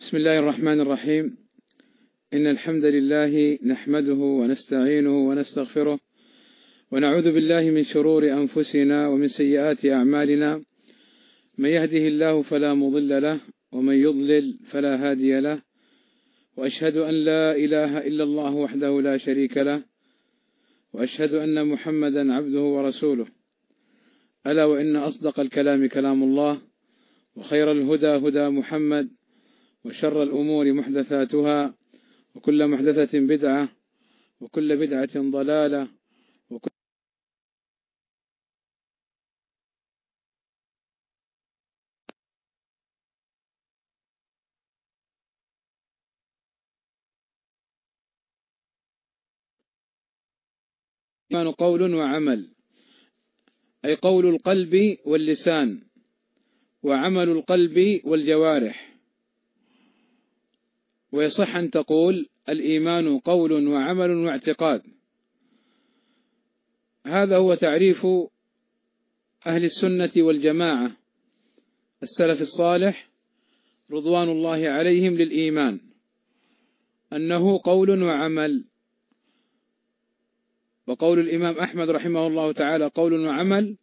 بسم الله الرحمن الرحيم. إن الحمد لله نحمده ونستعينه ونستغفره ونعوذ بالله من شرور أنفسنا ومن سيئات أعمالنا. من يهده الله فلا مضل له ومن يضلل فلا هادي له. وأشهد أن لا إله إلا الله وحده لا شريك له. وأشهد أن محمدا عبده ورسوله. ألا وإن أصدق الكلام كلام الله وخير الهدى هدى محمد وشر الأمور محدثاتها وكل محدثة بدعة وكل بدعة ضلالة وكل الإيمان قول وعمل أي قول القلب واللسان وعمل القلب والجوارح. ويصح أن تقول الإيمان قول وعمل واعتقاد. هذا هو تعريف أهل السنة والجماعة. السلف الصالح رضوان الله عليهم للإيمان. أنه قول وعمل. وقول الإمام أحمد رحمه الله تعالى قول وعمل.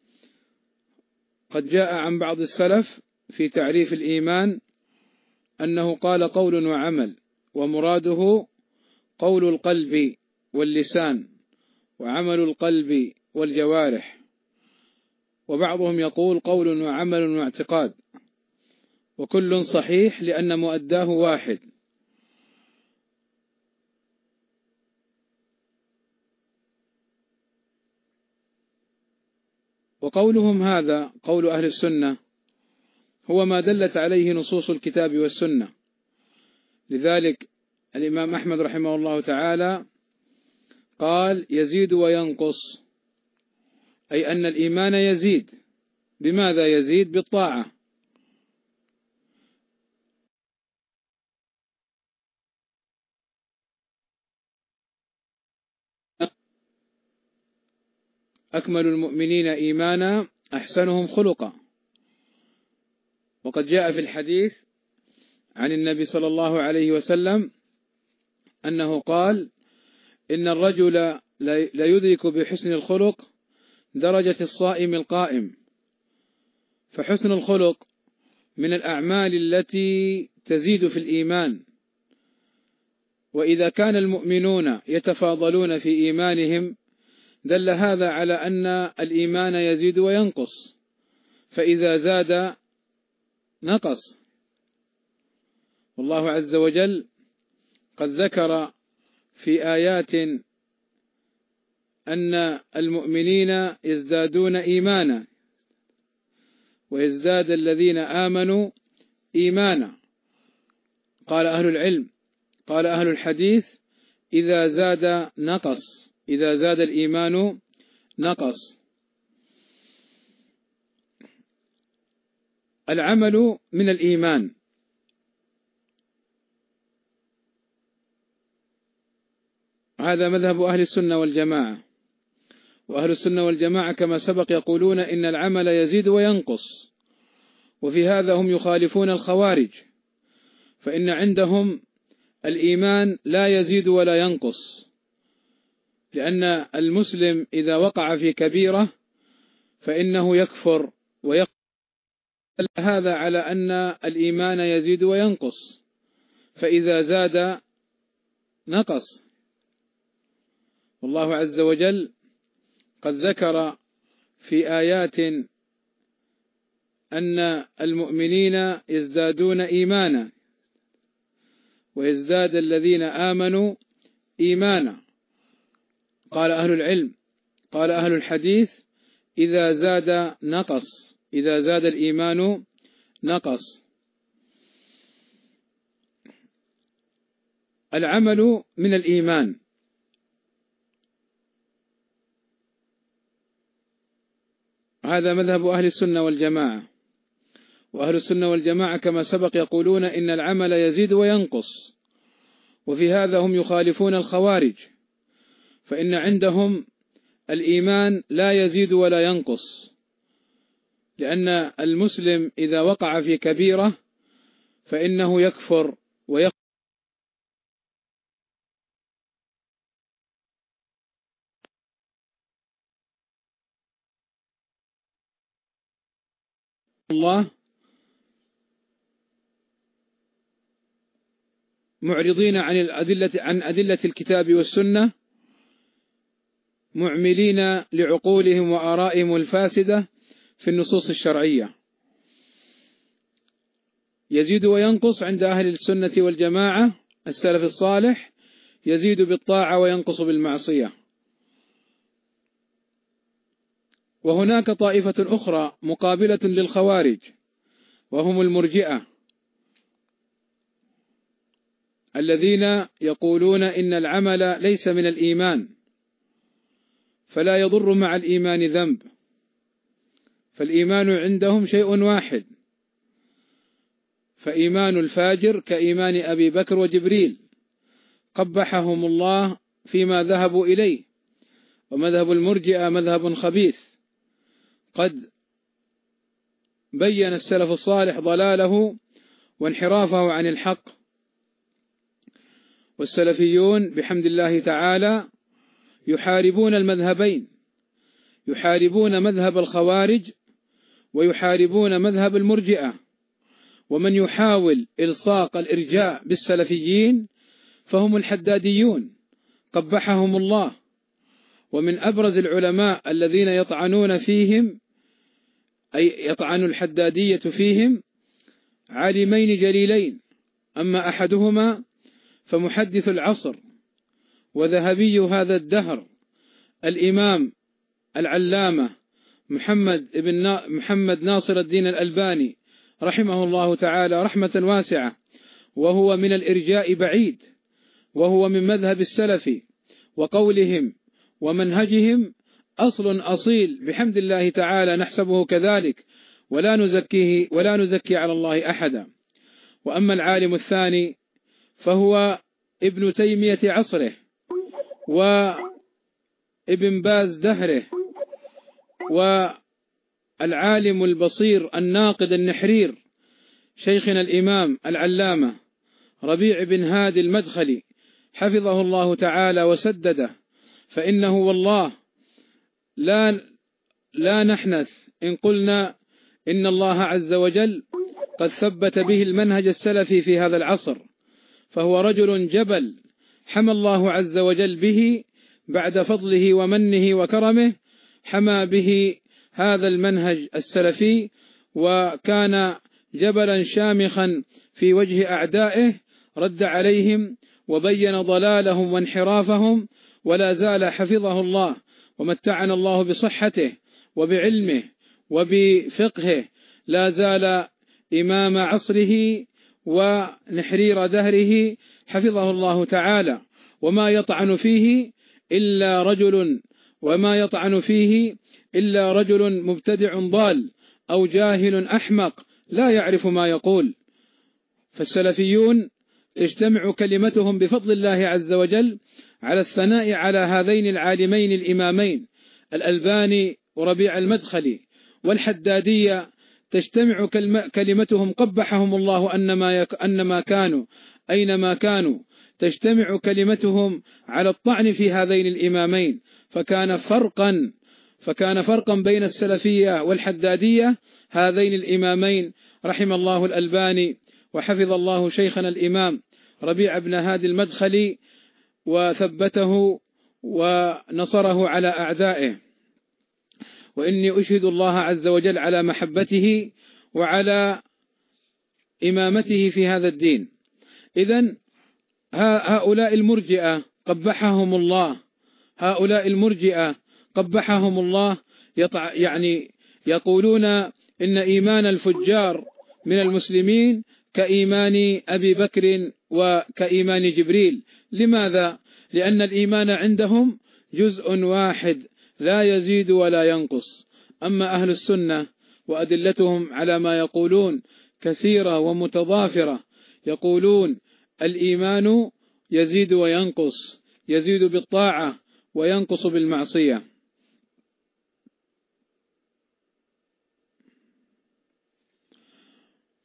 قد جاء عن بعض السلف في تعريف الإيمان أنه قال قول وعمل ومراده قول القلب واللسان وعمل القلب والجوارح. وبعضهم يقول قول وعمل واعتقاد. وكل صحيح لأن مؤداه واحد. وقولهم هذا قول أهل السنة هو ما دلت عليه نصوص الكتاب والسنة. لذلك الإمام أحمد رحمه الله تعالى قال يزيد وينقص أي أن الإيمان يزيد. بماذا يزيد؟ بالطاعة. أكمل المؤمنين إيمانا أحسنهم خلقا. وقد جاء في الحديث عن النبي صلى الله عليه وسلم أنه قال إن الرجل لا يدرك بحسن الخلق درجة الصائم القائم. فحسن الخلق من الأعمال التي تزيد في الإيمان. وإذا كان المؤمنون يتفاضلون في إيمانهم دل هذا على أن الإيمان يزيد وينقص. فإذا زاد نقص. والله عز وجل قد ذكر في آيات أن المؤمنين يزدادون إيمانا ويزداد الذين آمنوا إيمانا. قال أهل العلم قال أهل الحديث إذا زاد نقص إذا زاد الإيمان نقص. العمل من الإيمان. هذا مذهب أهل السنة والجماعة. وأهل السنة والجماعة كما سبق يقولون إن العمل يزيد وينقص. وفي هذا هم يخالفون الخوارج. فإن عندهم الإيمان لا يزيد ولا ينقص. لأن المسلم إذا وقع في كبيرة فإنه يكفر ويقفر هذا على أن الإيمان يزيد وينقص. فإذا زاد نقص. والله عز وجل قد ذكر في آيات أن المؤمنين يزدادون إيمانا ويزداد الذين آمنوا إيمانا. قال أهل العلم قال أهل الحديث إذا زاد نقص. إذا زاد الإيمان نقص. العمل من الإيمان. هذا مذهب أهل السنة والجماعة. وأهل السنة والجماعة كما سبق يقولون إن العمل يزيد وينقص. وفي هذا هم يخالفون الخوارج. فإن عندهم الإيمان لا يزيد ولا ينقص. لأن المسلم إذا وقع في كبيرة فإنه يكفر ويقفر الله معرضين عن الأدلة عن أدلة الكتاب والسنة معملين لعقولهم وآرائهم الفاسدة في النصوص الشرعية. يزيد وينقص عند أهل السنة والجماعة السلف الصالح يزيد بالطاعة وينقص بالمعصية. وهناك طائفة أخرى مقابلة للخوارج وهم المرجئة الذين يقولون إن العمل ليس من الإيمان فلا يضر مع الإيمان ذنب. فالإيمان عندهم شيء واحد. فإيمان الفاجر كإيمان أبي بكر وجبريل. قبحهم الله فيما ذهبوا إليه. ومذهب المرجئة مذهب خبيث. قد بين السلف الصالح ضلاله وانحرافه عن الحق. والسلفيون بحمد الله تعالى يحاربون المذهبين. يحاربون مذهب الخوارج ويحاربون مذهب المرجئة. ومن يحاول إلصاق الإرجاء بالسلفيين فهم الحداديون. قبحهم الله. ومن أبرز العلماء الذين يطعنون فيهم أي يطعن الحدادية فيهم عالمين جليلين. أما أحدهما فمحدث العصر. وذهبي هذا الدهر الإمام العلامة محمد بن محمد ناصر الدين الألباني رحمه الله تعالى رحمة واسعة وهو من الإرجاء بعيد وهو من مذهب السلف وقولهم ومنهجهم أصل أصيل. بحمد الله تعالى نحسبه كذلك ولا نزكيه ولا نزكي على الله أحدا. وأما العالم الثاني فهو ابن تيمية عصره وابن باز دهره. والعالم البصير الناقد النحرير شيخنا الإمام العلامة ربيع بن هادي المدخلي حفظه الله تعالى وسدده فإنه والله لا لا نحنث إن قلنا إن الله عز وجل قد ثبت به المنهج السلفي في هذا العصر فهو رجل جبل حمى الله عز وجل به بعد فضله ومنه وكرمه حمى به هذا المنهج السلفي وكان جبلا شامخا في وجه أعدائه رد عليهم وبين ضلالهم وانحرافهم ولا زال حفظه الله ومتعنا الله بصحته وبعلمه وبفقهه لا زال إمام عصره ونحرير دهره حفظه الله تعالى وما يطعن فيه إلا رجل وما يطعن فيه إلا رجل مبتدع ضال أو جاهل أحمق لا يعرف ما يقول. فالسلفيون تجتمع كلمتهم بفضل الله عز وجل على الثناء على هذين العالمين الإمامين الألباني وربيع المدخلي والحدادية تجتمع كلمتهم قبحهم الله أنما, يك أنما كانوا أينما كانوا. تجتمع كلمتهم على الطعن في هذين الإمامين فكان فرقا فكان فرقا بين السلفية والحدادية. هذين الإمامين رحم الله الألباني وحفظ الله شيخنا الإمام ربيع بن هادي المدخلي وثبته ونصره على أعدائه. وإني أشهد الله عز وجل على محبته وعلى إمامته في هذا الدين. إذا هؤلاء المرجئة قبحهم الله هؤلاء المرجئة قبحهم الله يطع يعني يقولون إن إيمان الفجار من المسلمين كإيمان أبي بكر وكإيمان جبريل لماذا؟ لأن الإيمان عندهم جزء واحد لا يزيد ولا ينقص أما أهل السنة وأدلتهم على ما يقولون كثيرة ومتضافرة يقولون الإيمان يزيد وينقص يزيد بالطاعة وينقص بالمعصية.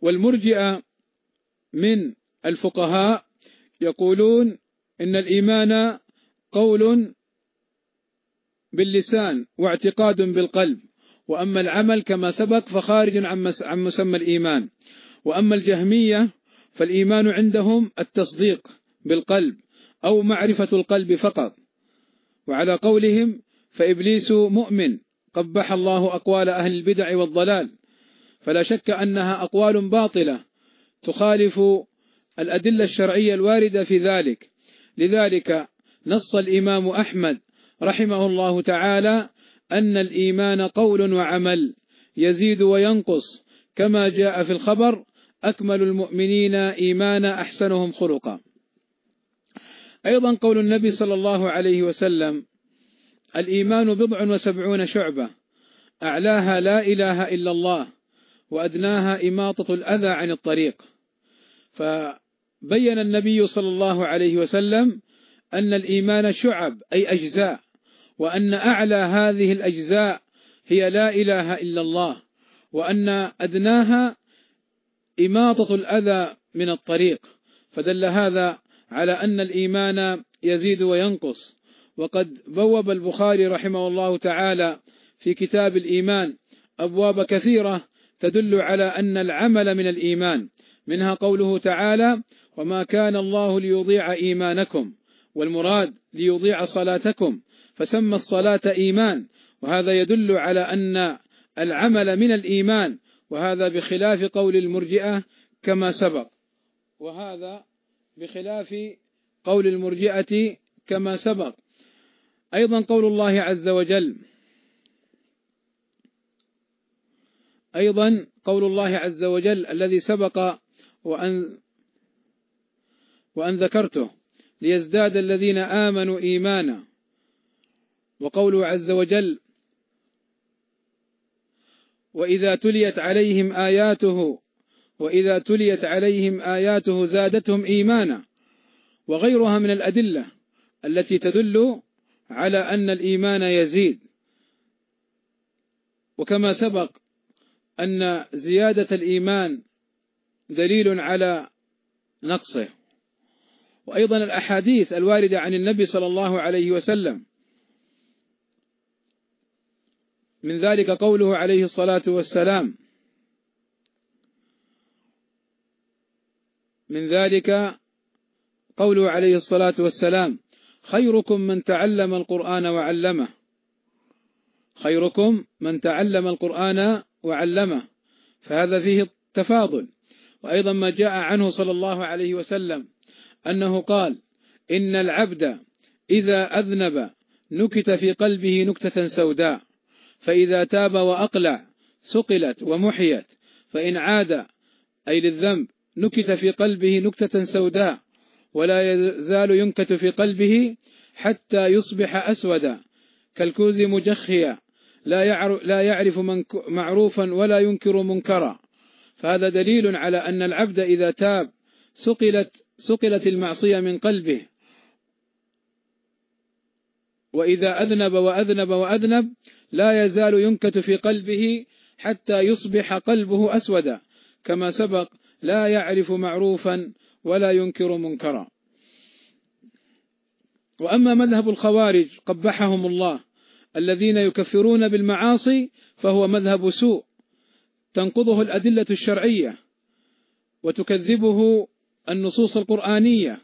والمرجئة من الفقهاء يقولون إن الإيمان قول باللسان واعتقاد بالقلب وأما العمل كما سبق فخارج عن مسمى الإيمان. وأما الجهمية فالإيمان عندهم التصديق بالقلب أو معرفة القلب فقط. وعلى قولهم فإبليس مؤمن قبح الله أقوال أهل البدع والضلال فلا شك أنها أقوال باطلة تخالف الأدلة الشرعية الواردة في ذلك. لذلك نص الإمام أحمد رحمه الله تعالى أن الإيمان قول وعمل يزيد وينقص. كما جاء في الخبر أكمل المؤمنين إيمانا أحسنهم خلقا. أيضا قول النبي صلى الله عليه وسلم الإيمان بضع وسبعون شعبة أعلاها لا إله إلا الله وأدناها إماطة الأذى عن الطريق. فبين النبي صلى الله عليه وسلم أن الإيمان شعب أي أجزاء وأن أعلى هذه الأجزاء هي لا إله إلا الله وأن أدناها إماطة الأذى من الطريق. فدل هذا على أن الإيمان يزيد وينقص. وقد بوب البخاري رحمه الله تعالى في كتاب الإيمان أبواب كثيرة تدل على أن العمل من الإيمان. منها قوله تعالى وما كان الله ليضيع إيمانكم والمراد ليضيع صلاتكم. فسمى الصلاة إيمان. وهذا يدل على أن العمل من الإيمان. وهذا بخلاف قول المرجئة كما سبق. وهذا بخلاف قول المرجئة كما سبق. أيضا قول الله عز وجل أيضا قول الله عز وجل الذي سبق وأن وأن ذكرته ليزداد الذين آمنوا إيمانا. وقوله عز وجل وإذا تليت عليهم آياته وإذا تليت عليهم آياته زادتهم إيمانا. وغيرها من الأدلة التي تدل على أن الإيمان يزيد. وكما سبق أن زيادة الإيمان دليل على نقصه. وأيضا الأحاديث الواردة عن النبي صلى الله عليه وسلم. من ذلك قوله عليه الصلاة والسلام من ذلك قوله عليه الصلاة والسلام خيركم من تعلم القرآن وعلمه. خيركم من تعلم القرآن وعلمه. فهذا فيه التفاضل وأيضا ما جاء عنه صلى الله عليه وسلم أنه قال إن العبد إذا أذنب نكت في قلبه نكتة سوداء فإذا تاب وأقلع سقلت ومحيت فإن عاد أي للذنب نكت في قلبه نكتة سوداء ولا يزال ينكت في قلبه حتى يصبح أسودا كالكوز مجخيا لا يعرف, يعرف معروفا ولا ينكر منكرا. فهذا دليل على أن العبد إذا تاب سقلت سقلت المعصية من قلبه. وإذا أذنب وأذنب وأذنب لا يزال ينكت في قلبه حتى يصبح قلبه أسودا كما سبق لا يعرف معروفا ولا ينكر منكرا. وأما مذهب الخوارج قبحهم الله الذين يكفرون بالمعاصي فهو مذهب سوء تنقضه الأدلة الشرعية وتكذبه النصوص القرآنية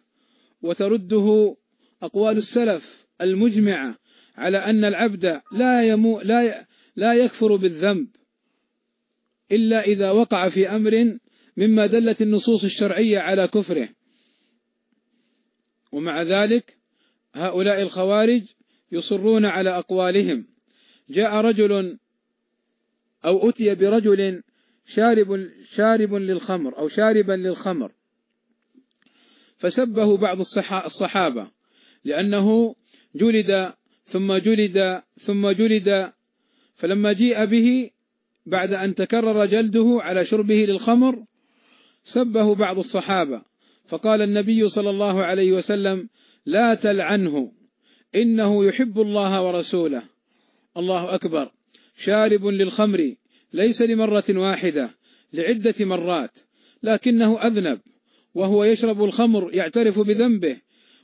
وترده أقوال السلف المجمعة على أن العبد لا يمو لا لا يكفر بالذنب إلا إذا وقع في أمر مما دلت النصوص الشرعية على كفره. ومع ذلك هؤلاء الخوارج يصرون على أقوالهم. جاء رجل أو أتي برجل شارب شارب للخمر أو شاربا للخمر. فسبه بعض الصحابة لأنه جلد ثم جلد ثم جلد. فلما جيء به بعد أن تكرر جلده على شربه للخمر سبه بعض الصحابة. فقال النبي صلى الله عليه وسلم لا تلعنه إنه يحب الله ورسوله. الله أكبر. شارب للخمر ليس لمرة واحدة لعدة مرات لكنه أذنب وهو يشرب الخمر يعترف بذنبه.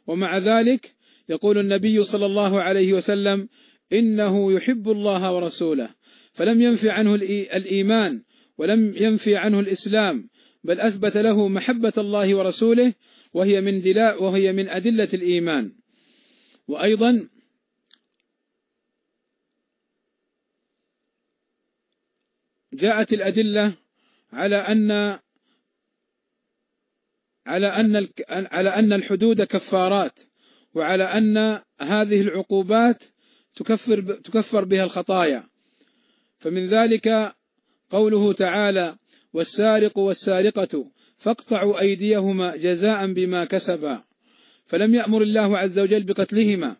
ومع ذلك يقول النبي صلى الله عليه وسلم إنه يحب الله ورسوله. فلم ينفي عنه الإيمان ولم ينفي عنه الإسلام بل أثبت له محبة الله ورسوله وهي من دلاء وهي من أدلة الإيمان. وأيضا جاءت الأدلة على أن على أن على أن الحدود كفارات وعلى أن هذه العقوبات تكفر تكفر بها الخطايا. فمن ذلك قوله تعالى والسارق والسارقة فاقطعوا أيديهما جزاء بما كسبا. فلم يأمر الله عز وجل بقتلهما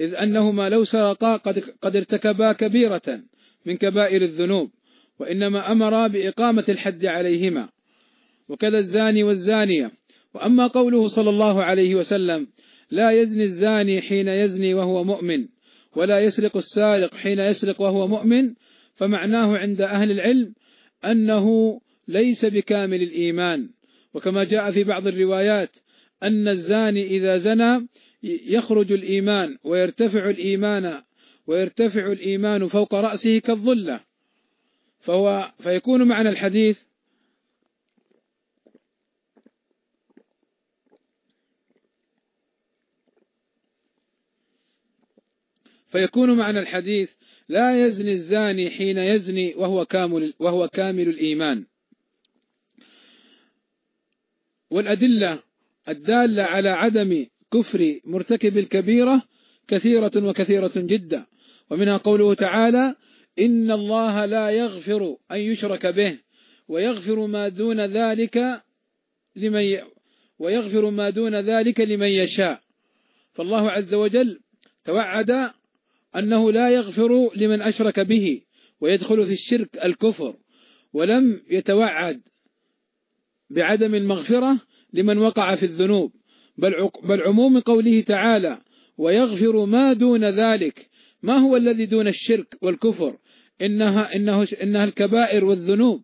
إذ أنهما لو سرقا قد, قد ارتكبا كبيرة من كبائر الذنوب وإنما أمر بإقامة الحد عليهما. وكذا الزاني والزانية. وأما قوله صلى الله عليه وسلم لا يزني الزاني حين يزني وهو مؤمن ولا يسرق السارق حين يسرق وهو مؤمن فمعناه عند أهل العلم أنه ليس بكامل الإيمان. وكما جاء في بعض الروايات أن الزاني إذا زنى يخرج الإيمان ويرتفع الإيمان ويرتفع الإيمان فوق رأسه كالظلة. فهو فيكون معنى الحديث فيكون معنى الحديث لا يزني الزاني حين يزني وهو كامل وهو كامل الإيمان. والأدلة الدالة على عدم كفر مرتكب الكبيرة كثيرة وكثيرة جدا ومنها قوله تعالى إن الله لا يغفر أن يشرك به ويغفر ما دون ذلك لمن. ويغفر ما دون ذلك لمن يشاء فالله عز وجل توعد أنه لا يغفر لمن أشرك به ويدخل في الشرك الكفر ولم يتوعد بعدم المغفرة لمن وقع في الذنوب بل بل عموم قوله تعالى ويغفر ما دون ذلك ما هو الذي دون الشرك والكفر؟ إنها إنه إنها الكبائر والذنوب.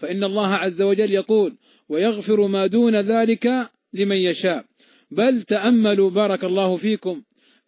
فإن الله عز وجل يقول ويغفر ما دون ذلك لمن يشاء بل تأملوا بارك الله فيكم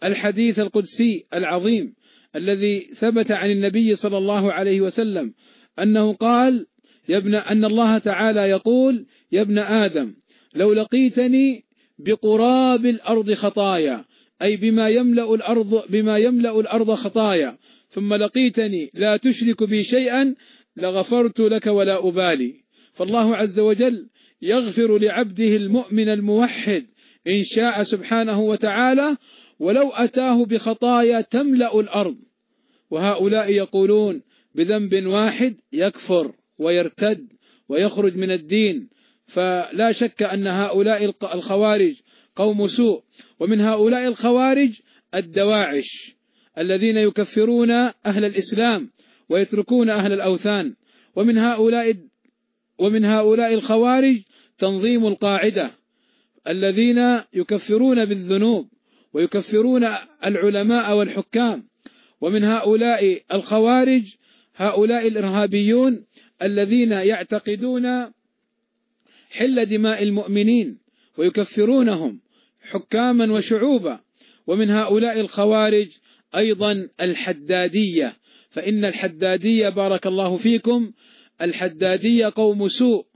الحديث القدسي العظيم الذي ثبت عن النبي صلى الله عليه وسلم أنه قال يا ابن أن الله تعالى يقول يا ابن آدم لو لقيتني بقراب الأرض خطايا أي بما يملأ الأرض بما يملأ الأرض خطايا ثم لقيتني لا تشرك بي شيئا لغفرت لك ولا أبالي. فالله عز وجل يغفر لعبده المؤمن الموحد إن شاء سبحانه وتعالى ولو أتاه بخطايا تملأ الأرض. وهؤلاء يقولون بذنب واحد يكفر. ويرتد ويخرج من الدين فلا شك أن هؤلاء الخوارج قوم سوء ومن هؤلاء الخوارج الدواعش الذين يكفرون أهل الإسلام ويتركون أهل الأوثان ومن هؤلاء ومن هؤلاء الخوارج تنظيم القاعدة الذين يكفرون بالذنوب ويكفرون العلماء والحكام ومن هؤلاء الخوارج هؤلاء الإرهابيون الذين يعتقدون حل دماء المؤمنين ويكفرونهم حكاما وشعوبا. ومن هؤلاء الخوارج أيضا الحدادية. فإن الحدادية بارك الله فيكم. الحدادية قوم سوء.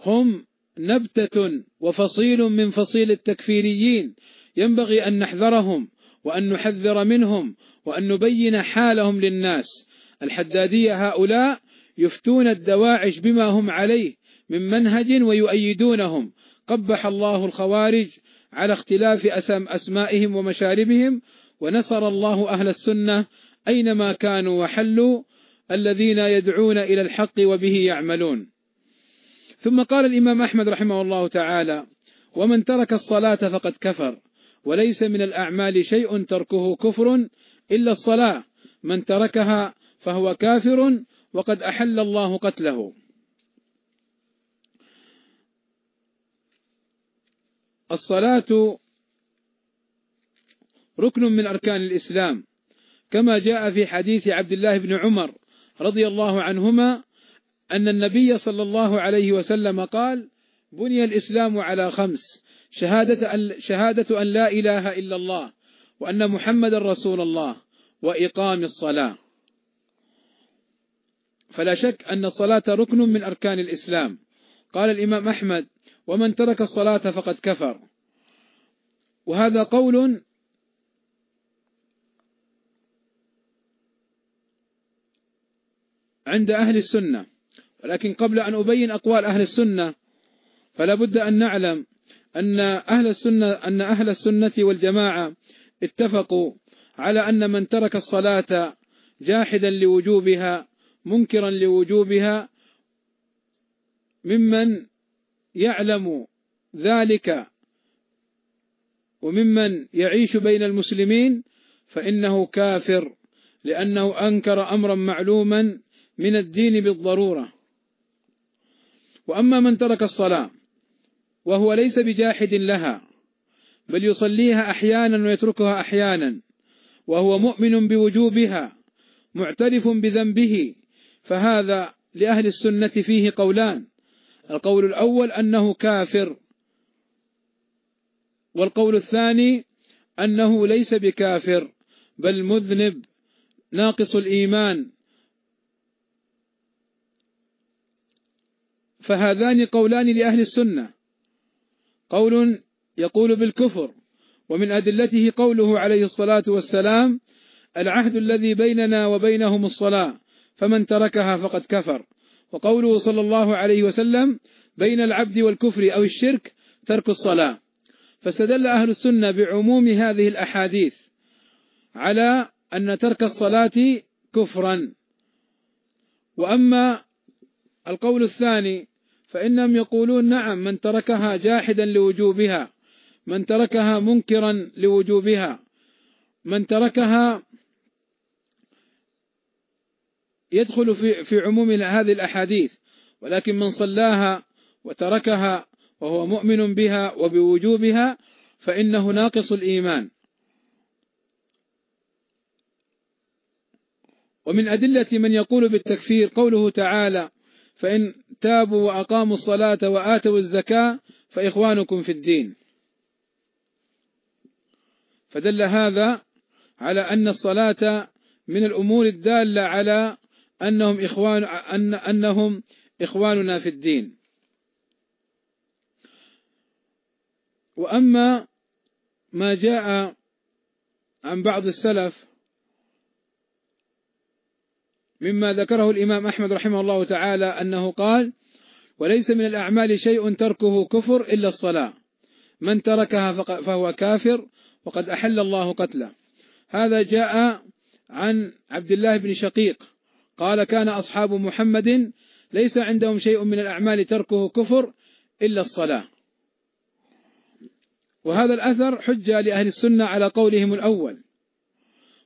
هم نبتة وفصيل من فصيل التكفيريين. ينبغي أن نحذرهم وأن نحذر منهم وأن نبين حالهم للناس. الحدادية هؤلاء يفتون الدواعش بما هم عليه من منهج ويؤيدونهم. قبح الله الخوارج على اختلاف أسم أسمائهم ومشاربهم ونصر الله أهل السنة أينما كانوا وحلوا الذين يدعون إلى الحق وبه يعملون. ثم قال الإمام أحمد رحمه الله تعالى ومن ترك الصلاة فقد كفر وليس من الأعمال شيء تركه كفر إلا الصلاة من تركها فهو كافر وقد أحل الله قتله. الصلاة ركن من أركان الإسلام. كما جاء في حديث عبد الله بن عمر رضي الله عنهما أن النبي صلى الله عليه وسلم قال بني الإسلام على خمس شهادة أن, شهادة أن لا إله إلا الله وأن محمد رسول الله وإقام الصلاة. فلا شك أن الصلاة ركن من أركان الإسلام. قال الإمام أحمد ومن ترك الصلاة فقد كفر. وهذا قول عند أهل السنة. ولكن قبل أن أبين أقوال أهل السنة فلا بد أن نعلم أن أهل السنة أن أهل السنة والجماعة اتفقوا على أن من ترك الصلاة جاحدا لوجوبها منكرا لوجوبها ممن يعلم ذلك وممن يعيش بين المسلمين فإنه كافر لأنه أنكر أمرا معلوما من الدين بالضرورة. وأما من ترك الصلاة وهو ليس بجاحد لها بل يصليها أحيانا ويتركها أحيانا وهو مؤمن بوجوبها معترف بذنبه فهذا لأهل السنة فيه قولان. القول الأول أنه كافر. والقول الثاني أنه ليس بكافر بل مذنب ناقص الإيمان. فهذان قولان لأهل السنة. قول يقول بالكفر ومن أدلته قوله عليه الصلاة والسلام العهد الذي بيننا وبينهم الصلاة. فمن تركها فقد كفر. وقوله صلى الله عليه وسلم بين العبد والكفر أو الشرك ترك الصلاة. فاستدل أهل السنة بعموم هذه الأحاديث على أن ترك الصلاة كفرا. وأما القول الثاني فإنهم يقولون نعم من تركها جاحدا لوجوبها من تركها منكرا لوجوبها من تركها يدخل في في عموم هذه الأحاديث ولكن من صلاها وتركها وهو مؤمن بها وبوجوبها فإنه ناقص الإيمان. ومن أدلة من يقول بالتكفير قوله تعالى فإن تابوا وأقاموا الصلاة وآتوا الزكاة فإخوانكم في الدين فدل هذا على أن الصلاة من الأمور الدالة على أنهم إخوان أن أنهم إخواننا في الدين. وأما ما جاء عن بعض السلف مما ذكره الإمام أحمد رحمه الله تعالى أنه قال وليس من الأعمال شيء تركه كفر إلا الصلاة. من تركها فهو كافر وقد أحل الله قتله. هذا جاء عن عبد الله بن شقيق. قال كان أصحاب محمد ليس عندهم شيء من الأعمال تركه كفر إلا الصلاة. وهذا الأثر حجة لأهل السنة على قولهم الأول.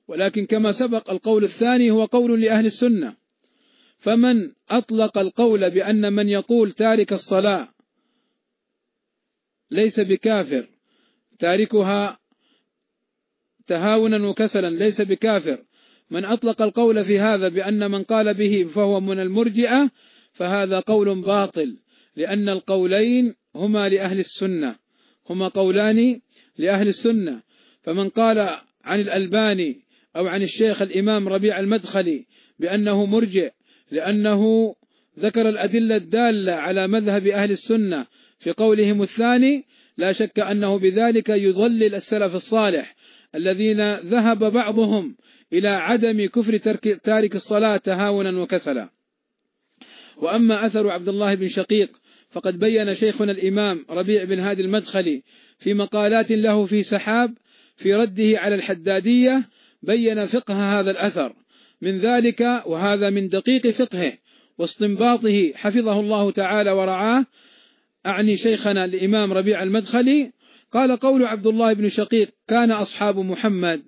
ولكن كما سبق القول الثاني هو قول لأهل السنة. فمن أطلق القول بأن من يقول تارك الصلاة ليس بكافر تاركها تهاونا وكسلا ليس بكافر من أطلق القول في هذا بأن من قال به فهو من المرجئة فهذا قول باطل لأن القولين هما لأهل السنة هما قولان لأهل السنة. فمن قال عن الألباني أو عن الشيخ الإمام ربيع المدخلي بأنه مرجئ لأنه ذكر الأدلة الدالة على مذهب أهل السنة في قولهم الثاني لا شك أنه بذلك يضلل السلف الصالح الذين ذهب بعضهم إلى عدم كفر ترك تارك الصلاة تهاونا وكسلا. وأما أثر عبد الله بن شقيق فقد بين شيخنا الإمام ربيع بن هادي المدخلي في مقالات له في سحاب في رده على الحدادية بين فقه هذا الأثر. من ذلك وهذا من دقيق فقهه واستنباطه حفظه الله تعالى ورعاه أعني شيخنا الإمام ربيع المدخلي قال قول عبد الله بن شقيق كان أصحاب محمد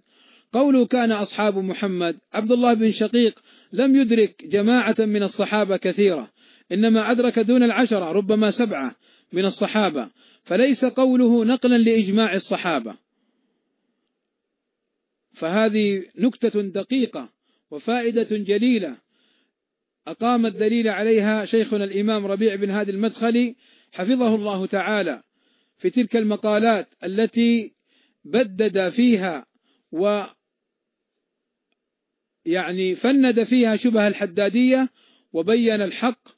قوله كان أصحاب محمد عبد الله بن شقيق لم يدرك جماعة من الصحابة كثيرة إنما أدرك دون العشرة ربما سبعة من الصحابة فليس قوله نقلا لإجماع الصحابة. فهذه نكتة دقيقة وفائدة جليلة. أقام الدليل عليها شيخنا الإمام ربيع بن هادي المدخلي حفظه الله تعالى في تلك المقالات التي بدد فيها و يعني فند فيها شبه الحدادية وبين الحق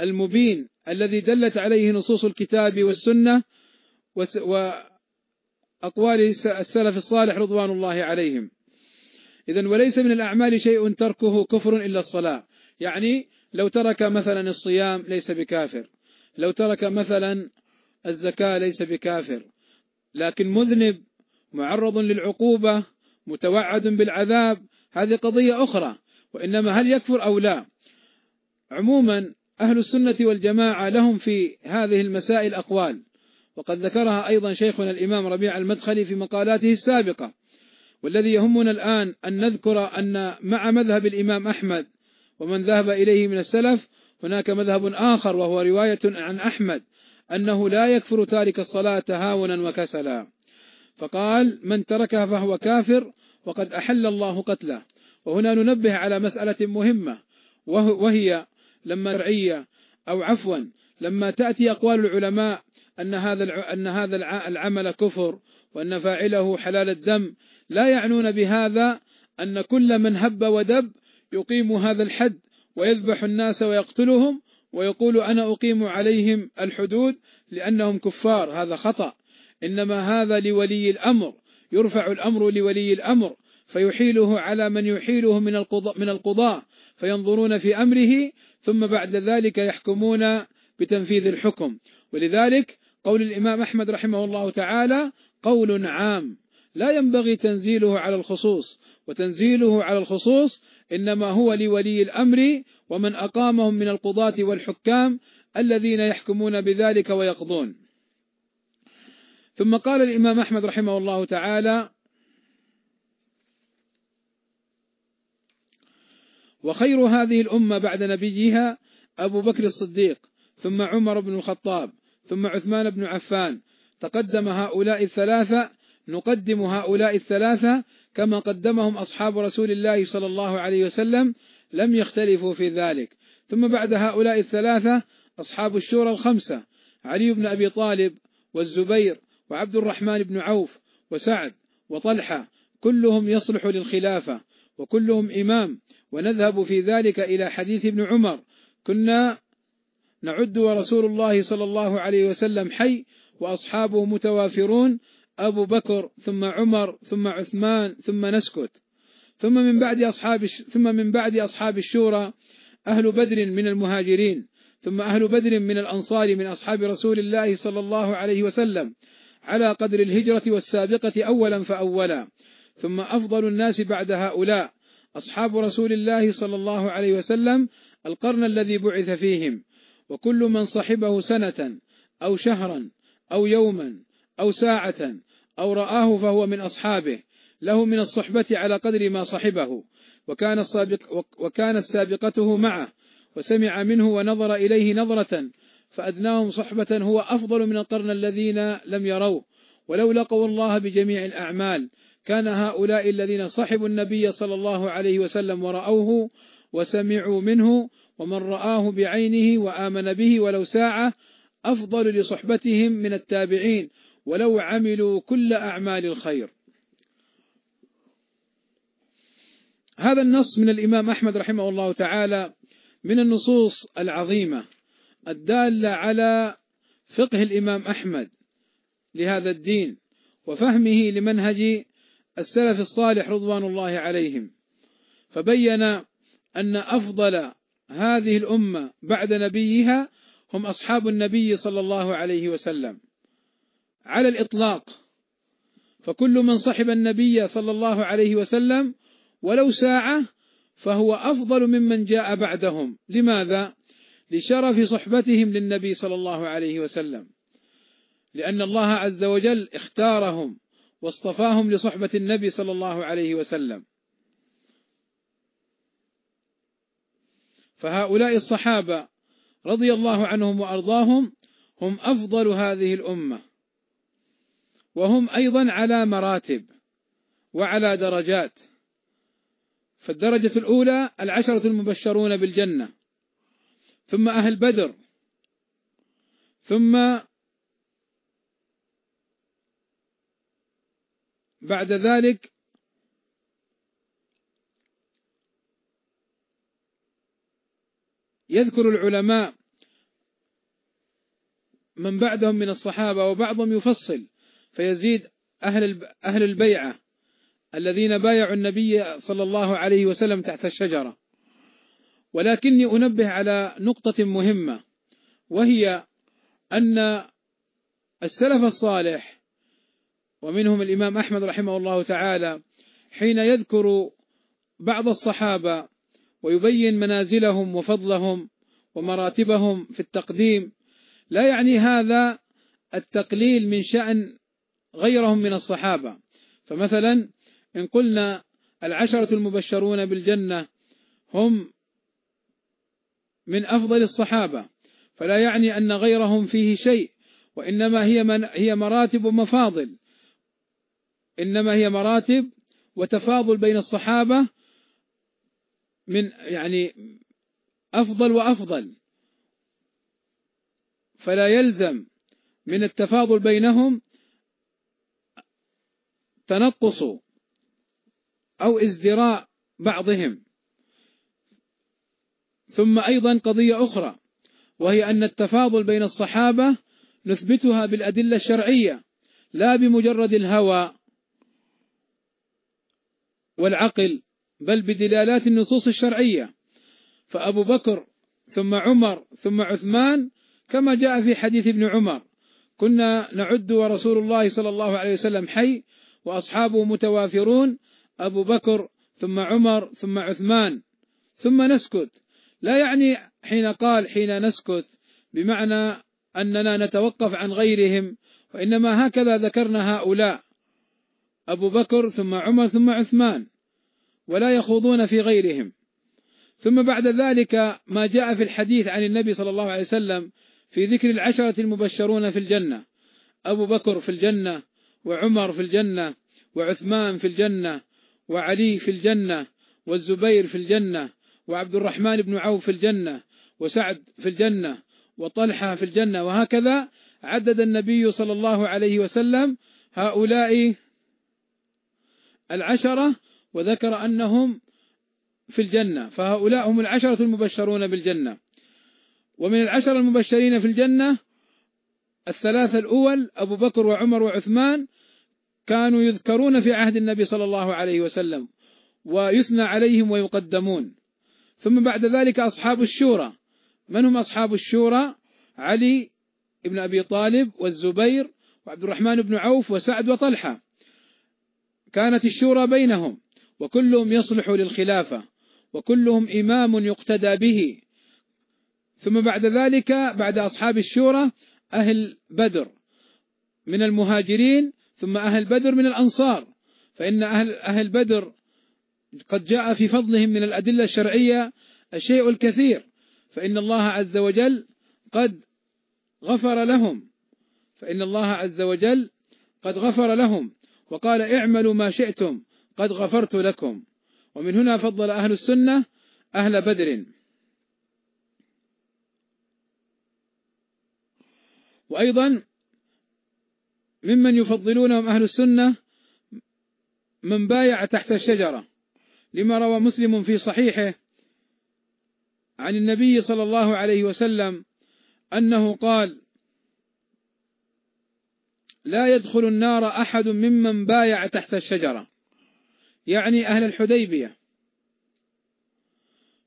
المبين الذي دلت عليه نصوص الكتاب والسنة وأقوال السلف الصالح رضوان الله عليهم. إذا وليس من الأعمال شيء تركه كفر إلا الصلاة. يعني لو ترك مثلا الصيام ليس بكافر. لو ترك مثلا الزكاة ليس بكافر. لكن مذنب معرض للعقوبة متوعد بالعذاب هذه قضية أخرى وإنما هل يكفر أو لا؟ عموما أهل السنة والجماعة لهم في هذه المسائل أقوال وقد ذكرها أيضا شيخنا الإمام ربيع المدخلي في مقالاته السابقة والذي يهمنا الآن أن نذكر أن مع مذهب الإمام أحمد ومن ذهب إليه من السلف هناك مذهب آخر وهو رواية عن أحمد أنه لا يكفر تارك الصلاة تهاونا وكسلا فقال من تركها فهو كافر وقد أحل الله قتله. وهنا ننبه على مسألة مهمة وهي لما رعية أو عفوا لما تأتي أقوال العلماء أن هذا أن هذا العمل كفر وأن فاعله حلال الدم لا يعنون بهذا أن كل من هب ودب يقيم هذا الحد ويذبح الناس ويقتلهم ويقول أنا أقيم عليهم الحدود لأنهم كفار. هذا خطأ. إنما هذا لولي الأمر. يرفع الأمر لولي الأمر فيحيله على من يحيله من القضاء من القضاء فينظرون في أمره ثم بعد ذلك يحكمون بتنفيذ الحكم. ولذلك قول الإمام أحمد رحمه الله تعالى قول عام لا ينبغي تنزيله على الخصوص وتنزيله على الخصوص إنما هو لولي الأمر ومن أقامهم من القضاة والحكام الذين يحكمون بذلك ويقضون. ثم قال الإمام أحمد رحمه الله تعالى وخير هذه الأمة بعد نبيها أبو بكر الصديق ثم عمر بن الخطاب ثم عثمان بن عفان. تقدم هؤلاء الثلاثة نقدم هؤلاء الثلاثة كما قدمهم أصحاب رسول الله صلى الله عليه وسلم لم يختلفوا في ذلك. ثم بعد هؤلاء الثلاثة أصحاب الشورى الخمسة علي بن أبي طالب والزبير وعبد الرحمن بن عوف وسعد وطلحة كلهم يصلح للخلافة وكلهم إمام ونذهب في ذلك إلى حديث ابن عمر. كنا نعد ورسول الله صلى الله عليه وسلم حي وأصحابه متوافرون أبو بكر ثم عمر ثم عثمان ثم نسكت. ثم من بعد أصحاب ثم من بعد أصحاب الشورى أهل بدر من المهاجرين ثم أهل بدر من الأنصار من أصحاب رسول الله صلى الله عليه وسلم. على قدر الهجرة والسابقة أولا فأولا. ثم أفضل الناس بعد هؤلاء أصحاب رسول الله صلى الله عليه وسلم القرن الذي بعث فيهم. وكل من صحبه سنة أو شهرا أو يوما أو ساعة أو رآه فهو من أصحابه. له من الصحبة على قدر ما صحبه. وكان السابق وكانت سابقته معه. وسمع منه ونظر إليه نظرة فأدناهم صحبة هو أفضل من القرن الذين لم يروه. ولو لقوا الله بجميع الأعمال كان هؤلاء الذين صحبوا النبي صلى الله عليه وسلم ورأوه وسمعوا منه ومن رآه بعينه وآمن به ولو ساعة أفضل لصحبتهم من التابعين. ولو عملوا كل أعمال الخير. هذا النص من الإمام أحمد رحمه الله تعالى من النصوص العظيمة. الدالة على فقه الإمام أحمد لهذا الدين وفهمه لمنهج السلف الصالح رضوان الله عليهم. فبين أن أفضل هذه الأمة بعد نبيها هم أصحاب النبي صلى الله عليه وسلم. على الإطلاق فكل من صحب النبي صلى الله عليه وسلم ولو ساعة فهو أفضل ممن جاء بعدهم. لماذا؟ لشرف صحبتهم للنبي صلى الله عليه وسلم. لأن الله عز وجل اختارهم واصطفاهم لصحبة النبي صلى الله عليه وسلم. فهؤلاء الصحابة رضي الله عنهم وأرضاهم هم أفضل هذه الأمة. وهم أيضا على مراتب وعلى درجات. فالدرجة الأولى العشرة المبشرون بالجنة. ثم أهل بدر. ثم بعد ذلك يذكر العلماء من بعدهم من الصحابة وبعضهم يفصل فيزيد أهل أهل البيعة الذين بايعوا النبي صلى الله عليه وسلم تحت الشجرة. ولكني أنبه على نقطة مهمة وهي أن السلف الصالح ومنهم الإمام أحمد رحمه الله تعالى حين يذكر بعض الصحابة ويبين منازلهم وفضلهم ومراتبهم في التقديم لا يعني هذا التقليل من شأن غيرهم من الصحابة. فمثلا إن قلنا العشرة المبشرون بالجنة هم من أفضل الصحابة. فلا يعني أن غيرهم فيه شيء وإنما هي من هي مراتب ومفاضل. إنما هي مراتب وتفاضل بين الصحابة من يعني أفضل وأفضل. فلا يلزم من التفاضل بينهم تنقص أو ازدراء بعضهم. ثم أيضا قضية أخرى وهي أن التفاضل بين الصحابة نثبتها بالأدلة الشرعية لا بمجرد الهوى والعقل بل بدلالات النصوص الشرعية. فأبو بكر ثم عمر ثم عثمان كما جاء في حديث ابن عمر كنا نعد ورسول الله صلى الله عليه وسلم حي وأصحابه متوافرون أبو بكر ثم عمر ثم عثمان. ثم نسكت. لا يعني حين قال حين نسكت بمعنى أننا نتوقف عن غيرهم وإنما هكذا ذكرنا هؤلاء أبو بكر ثم عمر ثم عثمان ولا يخوضون في غيرهم. ثم بعد ذلك ما جاء في الحديث عن النبي صلى الله عليه وسلم في ذكر العشرة المبشرون في الجنة. أبو بكر في الجنة وعمر في الجنة وعثمان في الجنة وعلي في الجنة والزبير في الجنة وعبد الرحمن بن عوف في الجنة وسعد في الجنة وطلحة في الجنة وهكذا عدد النبي صلى الله عليه وسلم هؤلاء العشرة وذكر أنهم في الجنة فهؤلاء هم العشرة المبشرون بالجنة. ومن العشرة المبشرين في الجنة الثلاثة الأول أبو بكر وعمر وعثمان كانوا يذكرون في عهد النبي صلى الله عليه وسلم ويثنى عليهم ويقدمون. ثم بعد ذلك أصحاب الشورى. من هم أصحاب الشورى؟ علي بن أبي طالب والزبير وعبد الرحمن بن عوف وسعد وطلحة. كانت الشورى بينهم وكلهم يصلح للخلافة وكلهم إمام يقتدى به. ثم بعد ذلك بعد أصحاب الشورى أهل بدر من المهاجرين ثم أهل بدر من الأنصار. فإن أهل, أهل بدر قد جاء في فضلهم من الأدلة الشرعية الشيء الكثير فإن الله عز وجل قد غفر لهم فإن الله عز وجل قد غفر لهم وقال اعملوا ما شئتم قد غفرت لكم. ومن هنا فضل أهل السنة أهل بدر. وأيضا ممن يفضلونهم أهل السنة من بايع تحت الشجرة. لما روى مسلم في صحيحه عن النبي صلى الله عليه وسلم أنه قال لا يدخل النار أحد ممن بايع تحت الشجرة. يعني أهل الحديبية.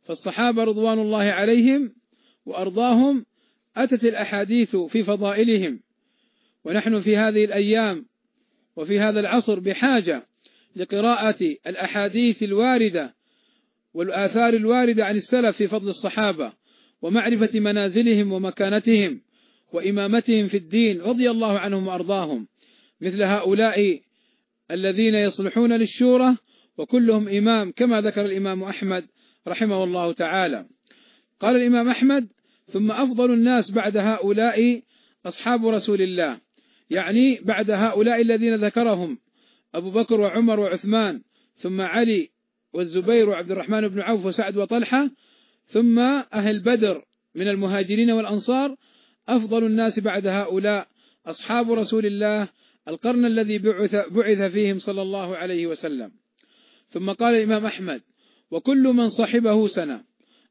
فالصحابة رضوان الله عليهم وأرضاهم أتت الأحاديث في فضائلهم. ونحن في هذه الأيام وفي هذا العصر بحاجة لقراءة الأحاديث الواردة والآثار الواردة عن السلف في فضل الصحابة ومعرفة منازلهم ومكانتهم وإمامتهم في الدين رضي الله عنهم وأرضاهم مثل هؤلاء الذين يصلحون للشورى وكلهم إمام كما ذكر الإمام أحمد رحمه الله تعالى. قال الإمام أحمد ثم أفضل الناس بعد هؤلاء أصحاب رسول الله. يعني بعد هؤلاء الذين ذكرهم. أبو بكر وعمر وعثمان ثم علي والزبير وعبد الرحمن بن عوف وسعد وطلحة ثم أهل بدر من المهاجرين والأنصار أفضل الناس بعد هؤلاء أصحاب رسول الله القرن الذي بعث, بعث فيهم صلى الله عليه وسلم. ثم قال الإمام أحمد وكل من صحبه سنة.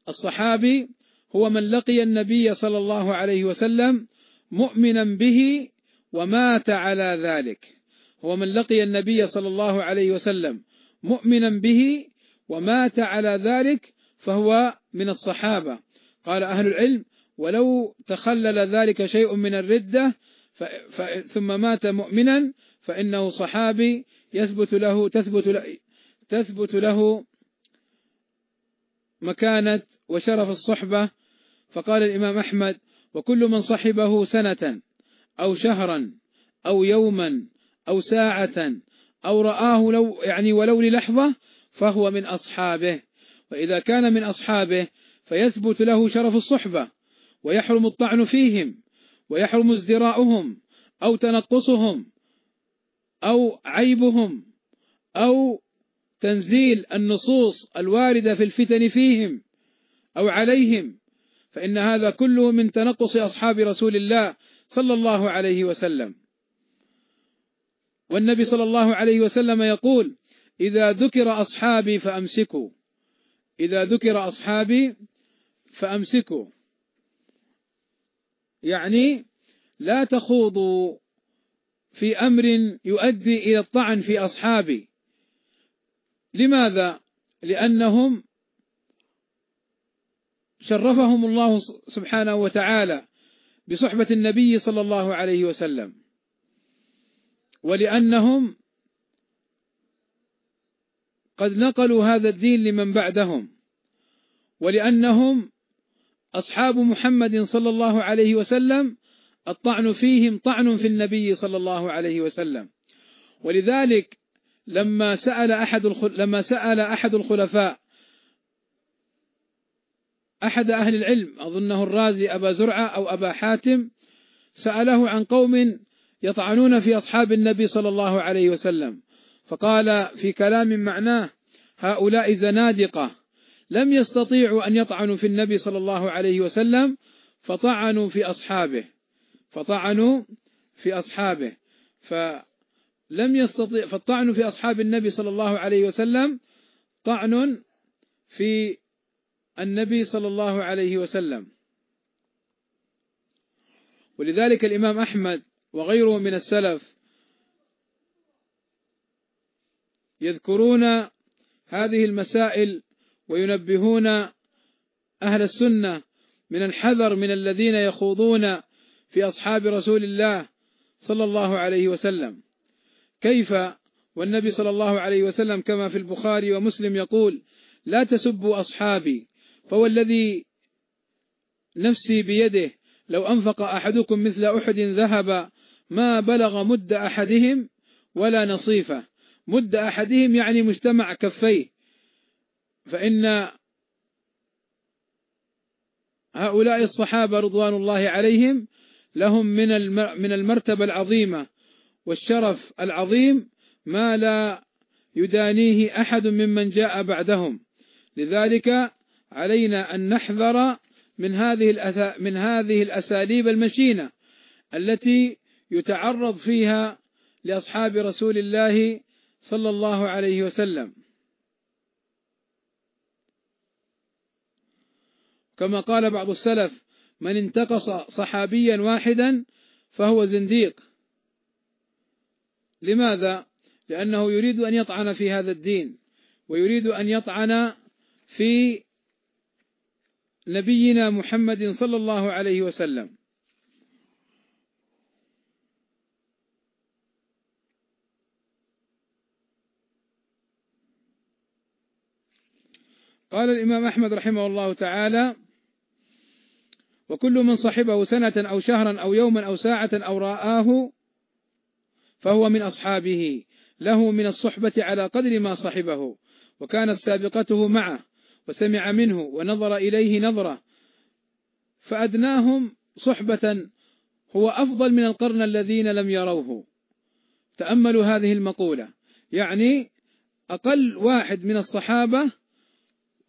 الصحابي هو من لقي النبي صلى الله عليه وسلم مؤمنا به ومات على ذلك. هو من لقي النبي صلى الله عليه وسلم مؤمنا به ومات على ذلك فهو من الصحابة. قال أهل العلم ولو تخلل ذلك شيء من الردة ثم مات مؤمنا فإنه صحابي يثبت له تثبت له تثبت له مكانة وشرف الصحبة. فقال الإمام أحمد وكل من صحبه سنة أو شهرا أو يوما أو ساعة أو رآه لو يعني ولو للحظة فهو من أصحابه. وإذا كان من أصحابه فيثبت له شرف الصحبة ويحرم الطعن فيهم ويحرم ازدراؤهم أو تنقصهم أو عيبهم أو تنزيل النصوص الواردة في الفتن فيهم أو عليهم. فإن هذا كله من تنقص أصحاب رسول الله صلى الله عليه وسلم. والنبي صلى الله عليه وسلم يقول إذا ذكر أصحابي فأمسكوا. إذا ذكر أصحابي فأمسكوا. يعني لا تخوضوا في أمر يؤدي إلى الطعن في أصحابي. لماذا؟ لأنهم شرفهم الله سبحانه وتعالى بصحبة النبي صلى الله عليه وسلم. ولأنهم قد نقلوا هذا الدين لمن بعدهم ولأنهم أصحاب محمد صلى الله عليه وسلم الطعن فيهم طعن في النبي صلى الله عليه وسلم. ولذلك لما سأل أحد لما سأل أحد الخلفاء أحد أهل العلم أظنه الرازي أبا زرعة أو أبا حاتم سأله عن قوم يطعنون في أصحاب النبي صلى الله عليه وسلم. فقال في كلام معناه هؤلاء زنادقة. لم يستطيعوا أن يطعنوا في النبي صلى الله عليه وسلم فطعنوا في أصحابه. فطعنوا في أصحابه. فلم يستطيع فالطعن في أصحاب النبي صلى الله عليه وسلم طعن في النبي صلى الله عليه وسلم. ولذلك الإمام أحمد وغيره من السلف يذكرون هذه المسائل وينبهون أهل السنة من الحذر من الذين يخوضون في أصحاب رسول الله صلى الله عليه وسلم. كيف؟ والنبي صلى الله عليه وسلم كما في البخاري ومسلم يقول لا تسبوا أصحابي فهو الذي نفسي بيده لو أنفق أحدكم مثل أحد ذهب ما بلغ مد أحدهم ولا نصيفة. مد أحدهم يعني مجتمع كفيه. فإن هؤلاء الصحابة رضوان الله عليهم لهم من من المرتبة العظيمة والشرف العظيم ما لا يدانيه أحد ممن جاء بعدهم. لذلك علينا أن نحذر من هذه من هذه الأساليب المشينة التي يتعرض فيها لأصحاب رسول الله صلى الله عليه وسلم. كما قال بعض السلف من انتقص صحابيا واحدا فهو زنديق. لماذا؟ لأنه يريد أن يطعن في هذا الدين ويريد أن يطعن في نبينا محمد صلى الله عليه وسلم. قال الإمام أحمد رحمه الله تعالى وكل من صحبه سنة أو شهرا أو يوما أو ساعة أو رآه فهو من أصحابه له من الصحبة على قدر ما صحبه وكانت سابقته معه وسمع منه ونظر إليه نظرة فأدناهم صحبة هو أفضل من القرن الذين لم يروه. تأملوا هذه المقولة يعني أقل واحد من الصحابة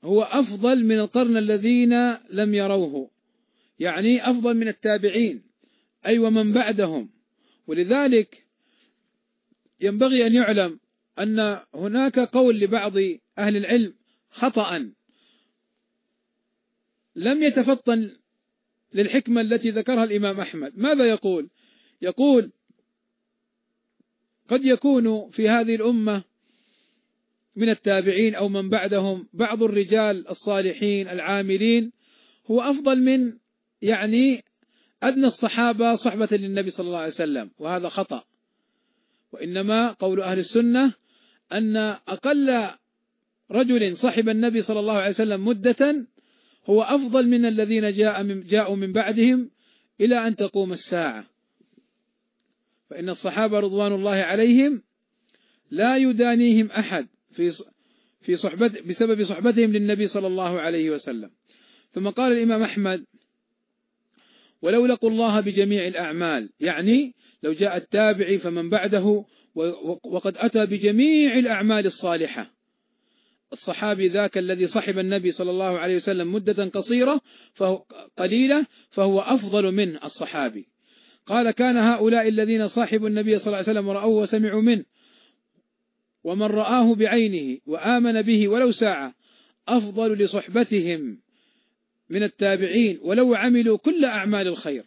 هو أفضل من القرن الذين لم يروه. يعني أفضل من التابعين. أي أيوة ومن بعدهم. ولذلك ينبغي أن يعلم أن هناك قول لبعض أهل العلم خطأ. لم يتفطن للحكمة التي ذكرها الإمام أحمد. ماذا يقول؟ يقول قد يكون في هذه الأمة من التابعين أو من بعدهم بعض الرجال الصالحين العاملين هو أفضل من يعني أدنى الصحابة صحبة للنبي صلى الله عليه وسلم وهذا خطأ. وإنما قول أهل السنة أن أقل رجل صحب النبي صلى الله عليه وسلم مدة هو أفضل من الذين جاء من جاءوا من بعدهم إلى أن تقوم الساعة. فإن الصحابة رضوان الله عليهم لا يدانيهم أحد. في في صحبة بسبب صحبتهم للنبي صلى الله عليه وسلم. ثم قال الإمام أحمد ولو لقوا الله بجميع الأعمال. يعني لو جاء التابعي فمن بعده وقد أتى بجميع الأعمال الصالحة. الصحابي ذاك الذي صحب النبي صلى الله عليه وسلم مدة قصيرة فهو قليلة فهو أفضل من الصحابي. قال كان هؤلاء الذين صاحبوا النبي صلى الله عليه وسلم ورأوه وسمعوا منه ومن رآه بعينه وآمن به ولو ساعة أفضل لصحبتهم من التابعين ولو عملوا كل أعمال الخير.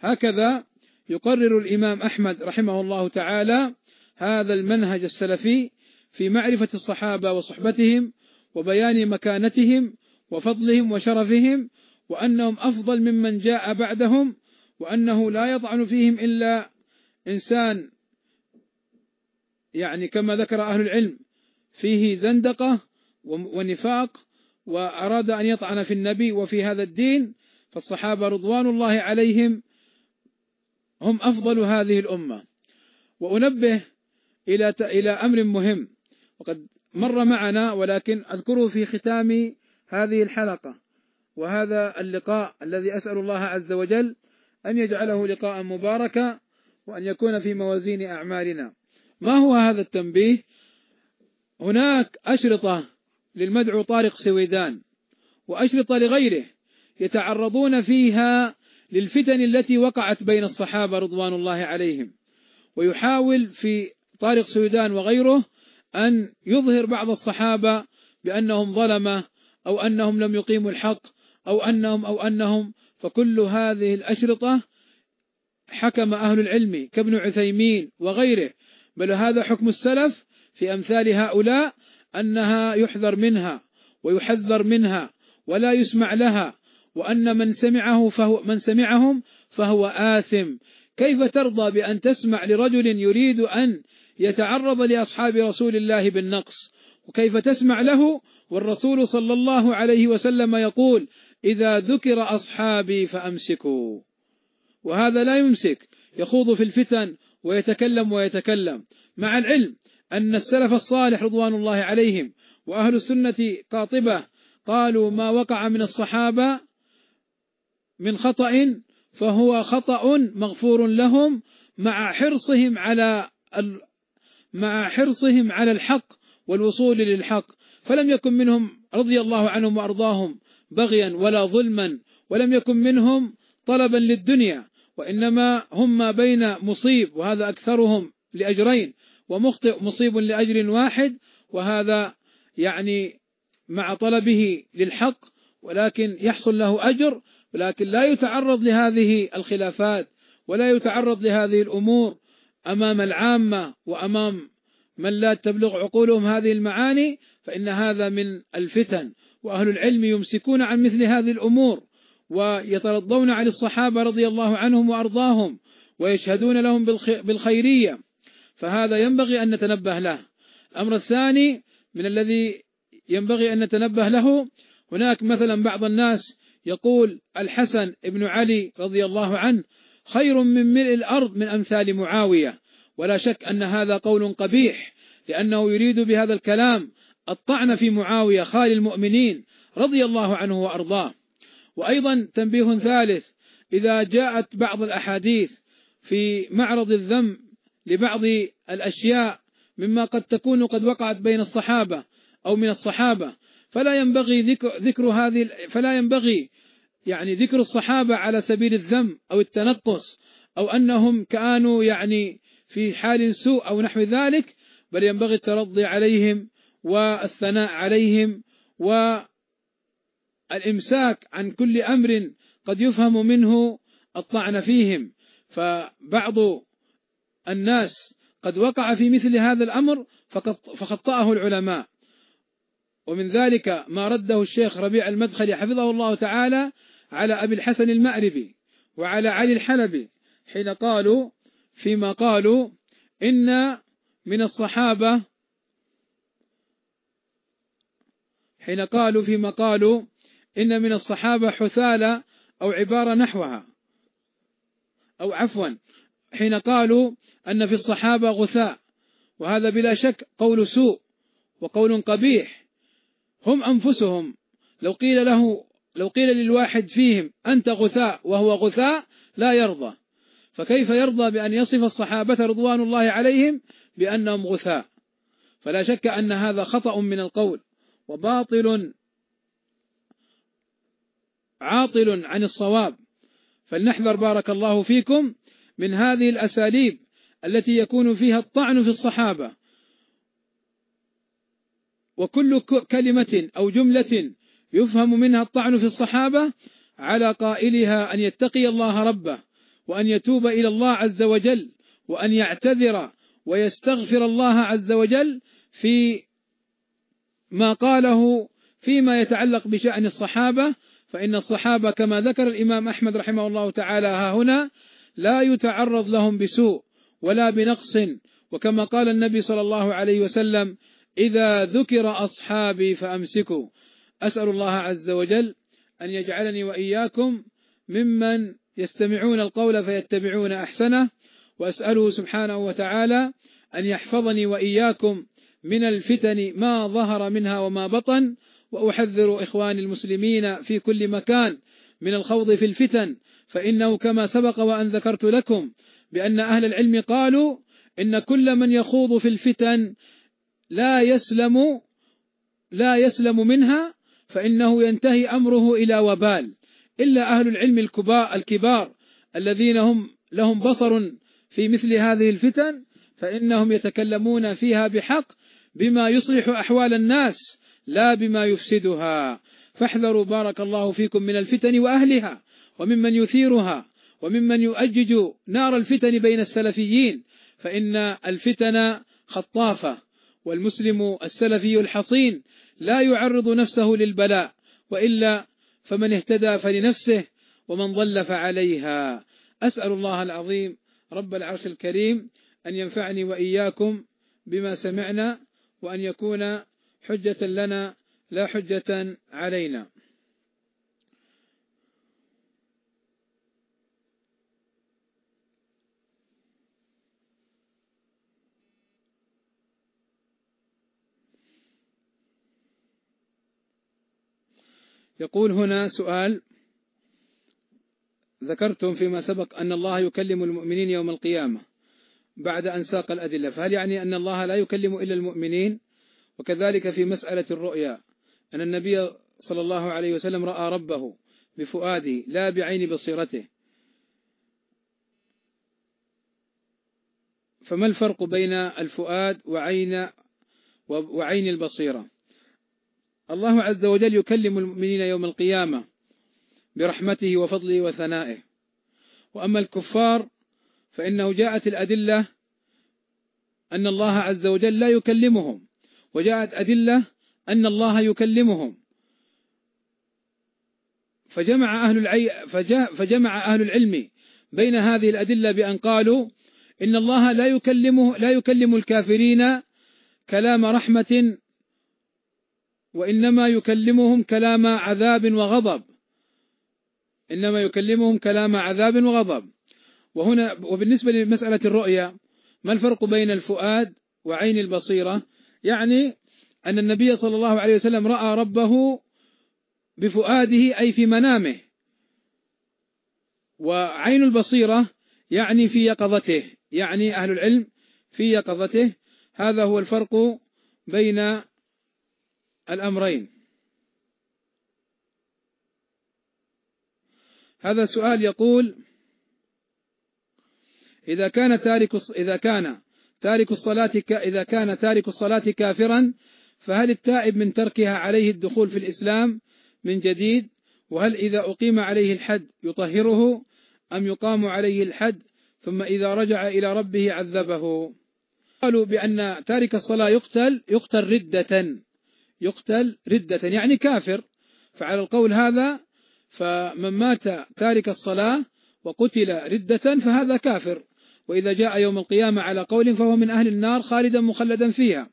هكذا يقرر الإمام أحمد رحمه الله تعالى هذا المنهج السلفي في معرفة الصحابة وصحبتهم وبيان مكانتهم وفضلهم وشرفهم وأنهم أفضل ممن جاء بعدهم وأنه لا يطعن فيهم إلا إنسان يعني كما ذكر أهل العلم فيه زندقة ونفاق وأراد أن يطعن في النبي وفي هذا الدين فالصحابة رضوان الله عليهم هم أفضل هذه الأمة. وأنبه إلى إلى أمر مهم وقد مر معنا ولكن أذكره في ختام هذه الحلقة وهذا اللقاء الذي أسأل الله عز وجل أن يجعله لقاء مباركا وأن يكون في موازين أعمالنا. ما هو هذا التنبيه؟ هناك أشرطة للمدعو طارق سويدان وأشرطة لغيره يتعرضون فيها للفتن التي وقعت بين الصحابة رضوان الله عليهم. ويحاول في طارق سويدان وغيره أن يظهر بعض الصحابة بأنهم ظلمة أو أنهم لم يقيموا الحق أو أنهم أو أنهم. فكل هذه الأشرطة حكم أهل العلم كابن عثيمين وغيره بل هذا حكم السلف في أمثال هؤلاء أنها يحذر منها ويحذر منها ولا يسمع لها وأن من سمعه فهو من سمعهم فهو آثم. كيف ترضى بأن تسمع لرجل يريد أن يتعرض لأصحاب رسول الله بالنقص؟ وكيف تسمع له والرسول صلى الله عليه وسلم يقول إذا ذكر أصحابي فأمسكوا. وهذا لا يمسك يخوض في الفتن ويتكلم ويتكلم. مع العلم أن السلف الصالح رضوان الله عليهم وأهل السنة قاطبة قالوا ما وقع من الصحابة من خطأ فهو خطأ مغفور لهم مع حرصهم على مع حرصهم على الحق والوصول للحق. فلم يكن منهم رضي الله عنهم وأرضاهم بغيا ولا ظلما ولم يكن منهم طلبا للدنيا. وإنما هم ما بين مصيب وهذا أكثرهم لأجرين ومخطئ مصيب لأجر واحد وهذا يعني مع طلبه للحق ولكن يحصل له أجر ولكن لا يتعرض لهذه الخلافات ولا يتعرض لهذه الأمور أمام العامة وأمام من لا تبلغ عقولهم هذه المعاني فإن هذا من الفتن. وأهل العلم يمسكون عن مثل هذه الأمور. ويترضون عن الصحابة رضي الله عنهم وأرضاهم ويشهدون لهم بالخيرية. فهذا ينبغي أن نتنبه له. الأمر الثاني من الذي ينبغي أن نتنبه له هناك مثلا بعض الناس يقول الحسن بن علي رضي الله عنه خير من ملء الأرض من أمثال معاوية. ولا شك أن هذا قول قبيح لأنه يريد بهذا الكلام الطعن في معاوية خال المؤمنين رضي الله عنه وأرضاه. وأيضا تنبيه ثالث إذا جاءت بعض الأحاديث في معرض الذم لبعض الأشياء مما قد تكون قد وقعت بين الصحابة أو من الصحابة فلا ينبغي ذكر, ذكر هذه فلا ينبغي يعني ذكر الصحابة على سبيل الذم أو التنقص أو أنهم كانوا يعني في حال سوء أو نحو ذلك بل ينبغي الترضي عليهم والثناء عليهم الإمساك عن كل أمر قد يفهم منه الطعن فيهم. فبعض الناس قد وقع في مثل هذا الأمر فخطأه العلماء. ومن ذلك ما رده الشيخ ربيع المدخلي حفظه الله تعالى على أبي الحسن المأربي وعلى علي الحلبي حين قالوا فيما قالوا إن من الصحابة حين قالوا فيما قالوا إن من الصحابة حثالة أو عبارة نحوها. أو عفوا حين قالوا أن في الصحابة غثاء وهذا بلا شك قول سوء وقول قبيح. هم أنفسهم. لو قيل له لو قيل للواحد فيهم أنت غثاء وهو غثاء لا يرضى. فكيف يرضى بأن يصف الصحابة رضوان الله عليهم بأنهم غثاء؟ فلا شك أن هذا خطأ من القول وباطل. عاطل عن الصواب. فلنحذر بارك الله فيكم من هذه الأساليب التي يكون فيها الطعن في الصحابة. وكل كلمة أو جملة يفهم منها الطعن في الصحابة على قائلها أن يتقي الله ربه وأن يتوب إلى الله عز وجل وأن يعتذر ويستغفر الله عز وجل في ما قاله فيما يتعلق بشأن الصحابة فإن الصحابة كما ذكر الإمام أحمد رحمه الله تعالى ها هنا لا يتعرض لهم بسوء ولا بنقص. وكما قال النبي صلى الله عليه وسلم إذا ذكر أصحابي فأمسكوا. أسأل الله عز وجل أن يجعلني وإياكم ممن يستمعون القول فيتبعون أحسنه. وأسأله سبحانه وتعالى أن يحفظني وإياكم من الفتن ما ظهر منها وما بطن. وأحذر إخواني المسلمين في كل مكان من الخوض في الفتن فإنه كما سبق وأن ذكرت لكم بأن أهل العلم قالوا إن كل من يخوض في الفتن لا يسلم لا يسلم منها فإنه ينتهي أمره إلى وبال. إلا أهل العلم الكبار, الذين هم لهم بصر في مثل هذه الفتن فإنهم يتكلمون فيها بحق بما يصلح أحوال الناس لا بما يفسدها. فاحذروا بارك الله فيكم من الفتن وأهلها وممن يثيرها وممن يؤجج نار الفتن بين السلفيين فإن الفتن خطافة والمسلم السلفي الحصين لا يعرض نفسه للبلاء وإلا فمن اهتدى فلنفسه ومن ضل فعليها. أسأل الله العظيم رب العرش الكريم أن ينفعني وإياكم بما سمعنا وأن يكون حجة لنا لا حجة علينا. يقول هنا سؤال ذكرتم فيما سبق أن الله يكلم المؤمنين يوم القيامة بعد أن ساق الأدلة فهل يعني أن الله لا يكلم إلا المؤمنين؟ وكذلك في مسألة الرؤيا أن النبي صلى الله عليه وسلم رأى ربه بفؤاده لا بعين بصيرته. فما الفرق بين الفؤاد وعين وعين البصيرة؟ الله عز وجل يكلم المؤمنين يوم القيامة برحمته وفضله وثنائه. وأما الكفار فإنه جاءت الأدلة أن الله عز وجل لا يكلمهم. وجاءت أدلة أن الله يكلمهم. فجمع أهل العي فجمع أهل العلم بين هذه الأدلة بأن قالوا إن الله لا يكلمه لا يكلم الكافرين كلام رحمة وإنما يكلمهم كلام عذاب وغضب. إنما يكلمهم كلام عذاب وغضب. وهنا وبالنسبة لمسألة الرؤيا ما الفرق بين الفؤاد وعين البصيرة؟ يعني أن النبي صلى الله عليه وسلم رأى ربه بفؤاده أي في منامه. وعين البصيرة يعني في يقظته يعني أهل العلم في يقظته. هذا هو الفرق بين الأمرين. هذا السؤال يقول إذا كان تارك إذا كان تارك الصلاة إذا كان تارك الصلاة كافرا فهل التائب من تركها عليه الدخول في الإسلام من جديد؟ وهل إذا أقيم عليه الحد يطهره؟ أم يقام عليه الحد ثم إذا رجع إلى ربه عذبه؟ قالوا بأن تارك الصلاة يقتل يقتل ردة يقتل ردة يعني كافر. فعلى القول هذا فمن مات تارك الصلاة وقتل ردة فهذا كافر. وإذا جاء يوم القيامة على قول فهو من أهل النار خالدا مخلدا فيها.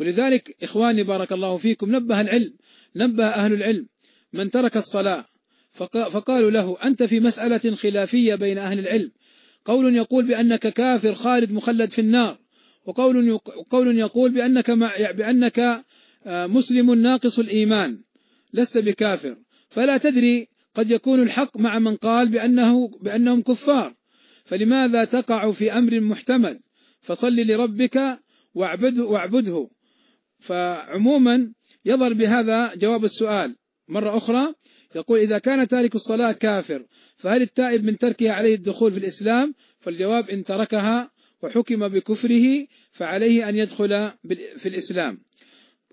ولذلك إخواني بارك الله فيكم نبه العلم نبه أهل العلم. من ترك الصلاة فقالوا له أنت في مسألة خلافية بين أهل العلم. قول يقول بأنك كافر خالد مخلد في النار. وقول قول يقول بأنك بأنك آه، مسلم ناقص الإيمان. لست بكافر. فلا تدري قد يكون الحق مع من قال بأنه بأنهم كفار. فلماذا تقع في أمر محتمل؟ فصل لربك واعبده واعبده. فعموما يظهر بهذا جواب السؤال. مرة أخرى يقول إذا كان تارك الصلاة كافر فهل التائب من تركها عليه الدخول في الإسلام؟ فالجواب إن تركها وحكم بكفره فعليه أن يدخل في الإسلام.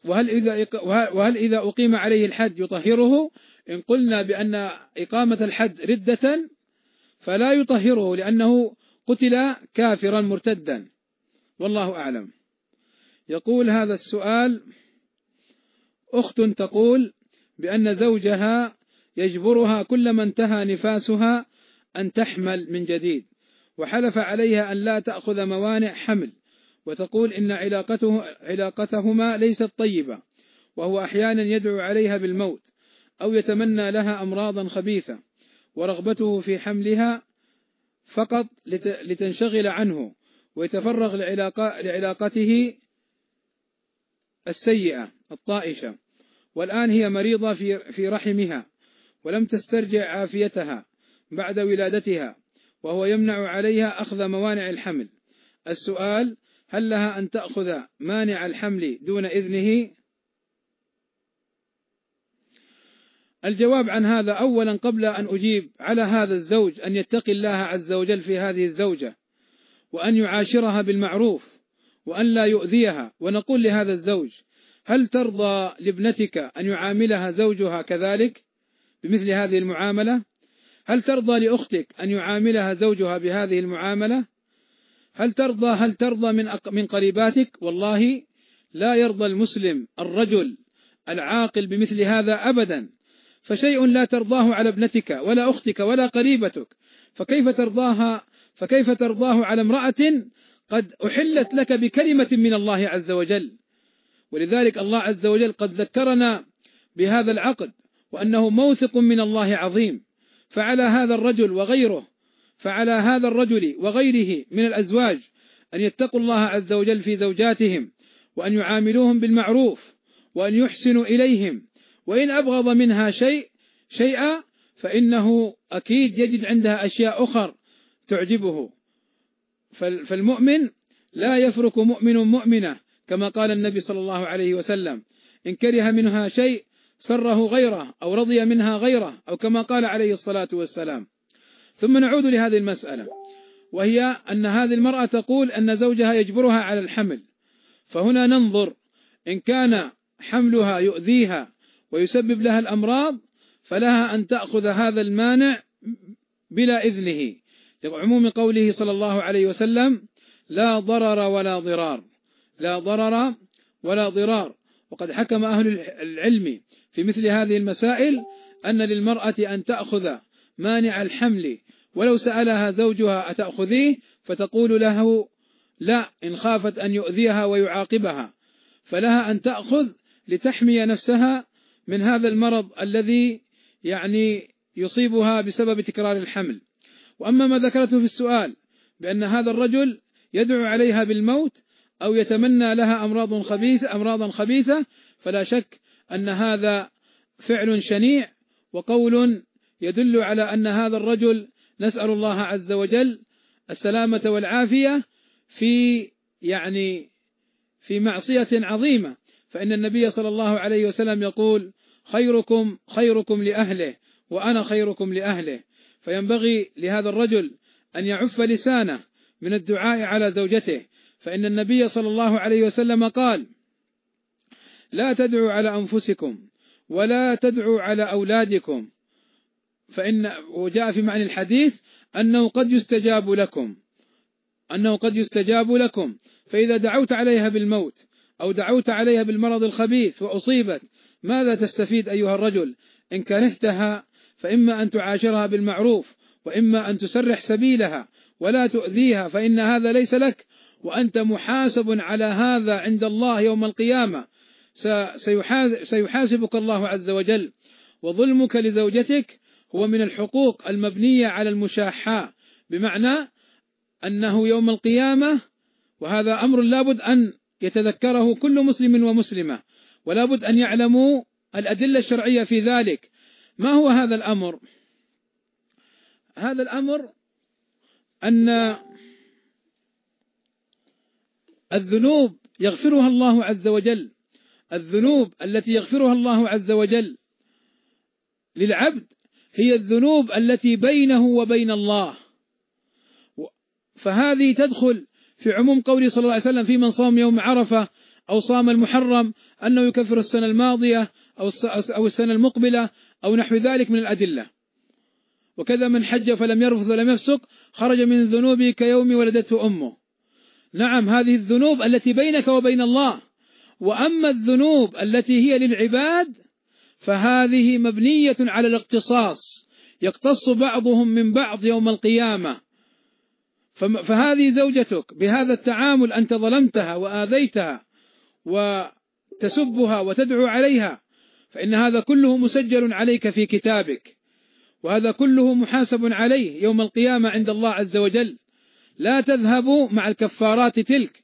وهل إذا وهل إذا أقيم عليه الحد يطهره؟ إن قلنا بأن إقامة الحد ردة فلا يطهره لأنه قتل كافرا مرتدا. والله أعلم. يقول هذا السؤال أخت تقول بأن زوجها يجبرها كلما انتهى نفاسها أن تحمل من جديد وحلف عليها أن لا تأخذ موانع حمل وتقول إن علاقته علاقتهما ليست طيبة وهو أحيانا يدعو عليها بالموت أو يتمنى لها أمراضا خبيثة. ورغبته في حملها فقط لتنشغل عنه ويتفرغ لعلاقته السيئة الطائشة. والآن هي مريضة في رحمها ولم تسترجع عافيتها بعد ولادتها وهو يمنع عليها أخذ موانع الحمل. السؤال هل لها أن تأخذ مانع الحمل دون إذنه؟ الجواب عن هذا أولا قبل أن أجيب على هذا الزوج أن يتقي الله عز وجل في هذه الزوجة وأن يعاشرها بالمعروف وأن لا يؤذيها. ونقول لهذا الزوج هل ترضى لابنتك أن يعاملها زوجها كذلك بمثل هذه المعاملة؟ هل ترضى لأختك أن يعاملها زوجها بهذه المعاملة؟ هل ترضى هل ترضى من من قريباتك؟ والله لا يرضى المسلم الرجل العاقل بمثل هذا أبدا. فشيء لا ترضاه على ابنتك ولا أختك ولا قريبتك. فكيف ترضاها؟ فكيف ترضاه على امرأة قد أحلت لك بكلمة من الله عز وجل؟ ولذلك الله عز وجل قد ذكرنا بهذا العقد وأنه موثق من الله عظيم. فعلى هذا الرجل وغيره فعلى هذا الرجل وغيره من الأزواج أن يتقوا الله عز وجل في زوجاتهم وأن يعاملوهم بالمعروف وأن يحسنوا إليهم وإن أبغض منها شيء شيئا فإنه أكيد يجد عندها أشياء أخر تعجبه. فالمؤمن لا يفرك مؤمن مؤمنة كما قال النبي صلى الله عليه وسلم. إن كره منها شيء سره غيره أو رضي منها غيره أو كما قال عليه الصلاة والسلام. ثم نعود لهذه المسألة. وهي أن هذه المرأة تقول أن زوجها يجبرها على الحمل. فهنا ننظر إن كان حملها يؤذيها ويسبب لها الأمراض فلها أن تأخذ هذا المانع بلا إذنه. لعموم قوله صلى الله عليه وسلم لا ضرر ولا ضرار. لا ضرر ولا ضرار. وقد حكم أهل العلم في مثل هذه المسائل أن للمرأة أن تأخذ مانع الحمل. ولو سألها زوجها أتأخذيه؟ فتقول له لا إن خافت أن يؤذيها ويعاقبها. فلها أن تأخذ لتحمي نفسها من هذا المرض الذي يعني يصيبها بسبب تكرار الحمل. وأما ما ذكرته في السؤال بأن هذا الرجل يدعو عليها بالموت أو يتمنى لها أمراض خبيثة أمراضا خبيثة فلا شك أن هذا فعل شنيع وقول يدل على أن هذا الرجل نسأل الله عز وجل السلامة والعافية في يعني في معصية عظيمة. فإن النبي صلى الله عليه وسلم يقول خيركم خيركم لأهله وأنا خيركم لأهله. فينبغي لهذا الرجل أن يعف لسانه من الدعاء على زوجته. فإن النبي صلى الله عليه وسلم قال لا تدعوا على أنفسكم ولا تدعوا على أولادكم. فإن وجاء في معنى الحديث أنه قد يستجاب لكم أنه قد يستجاب لكم. فإذا دعوت عليها بالموت أو دعوت عليها بالمرض الخبيث وأصيبت ماذا تستفيد أيها الرجل؟ إن كرهتها فإما أن تعاشرها بالمعروف وإما أن تسرح سبيلها ولا تؤذيها فإن هذا ليس لك وأنت محاسب على هذا عند الله يوم القيامة. سيحاسبك الله عز وجل وظلمك لزوجتك هو من الحقوق المبنية على المشاحة. بمعنى أنه يوم القيامة وهذا أمر لابد أن يتذكره كل مسلم ومسلمة. ولابد أن يعلموا الأدلة الشرعية في ذلك. ما هو هذا الأمر؟ هذا الأمر أن الذنوب يغفرها الله عز وجل. الذنوب التي يغفرها الله عز وجل للعبد هي الذنوب التي بينه وبين الله. فهذه تدخل في عموم قوله صلى الله عليه وسلم في من صام يوم عرفة أو صام المحرم أنه يكفر السنة الماضية أو السنة المقبلة أو نحو ذلك من الأدلة. وكذا من حج فلم يرفث ولم يفسق خرج من ذنوبه كيوم ولدته أمه. نعم هذه الذنوب التي بينك وبين الله. وأما الذنوب التي هي للعباد فهذه مبنية على الاقتصاص. يقتص بعضهم من بعض يوم القيامة. فهذه زوجتك بهذا التعامل أنت ظلمتها وآذيتها وتسبها وتدعو عليها فإن هذا كله مسجل عليك في كتابك وهذا كله محاسب عليه يوم القيامة عند الله عز وجل. لا تذهبوا مع الكفارات تلك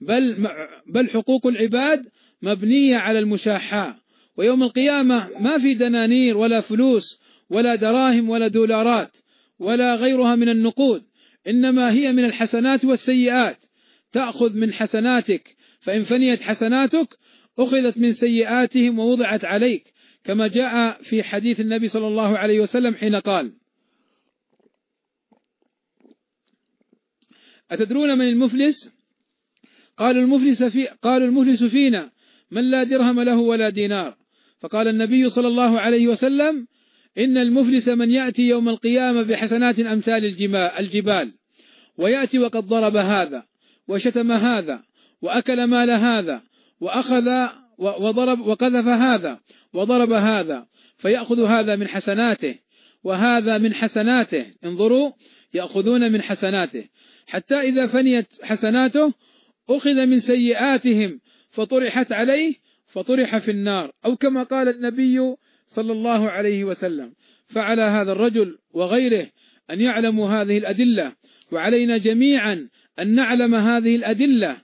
بل بل حقوق العباد مبنية على المشاحة. ويوم القيامة ما في دنانير ولا فلوس ولا دراهم ولا دولارات ولا غيرها من النقود إنما هي من الحسنات والسيئات. تأخذ من حسناتك فإن فنيت حسناتك أخذت من سيئاتهم ووضعت عليك كما جاء في حديث النبي صلى الله عليه وسلم حين قال أتدرون من المفلس؟ قالوا المفلس في قالوا المفلس فينا من لا درهم له ولا دينار. فقال النبي صلى الله عليه وسلم إن المفلس من يأتي يوم القيامة بحسنات أمثال الجبال ويأتي وقد ضرب هذا وشتم هذا وأكل مال هذا وأخذ وضرب وقذف هذا وضرب هذا فيأخذ هذا من حسناته وهذا من حسناته. انظروا يأخذون من حسناته. حتى إذا فنيت حسناته أخذ من سيئاتهم فطرحت عليه فطرح في النار. أو كما قال النبي صلى الله عليه وسلم فعلى هذا الرجل وغيره أن يعلموا هذه الأدلة وعلينا جميعا أن نعلم هذه الأدلة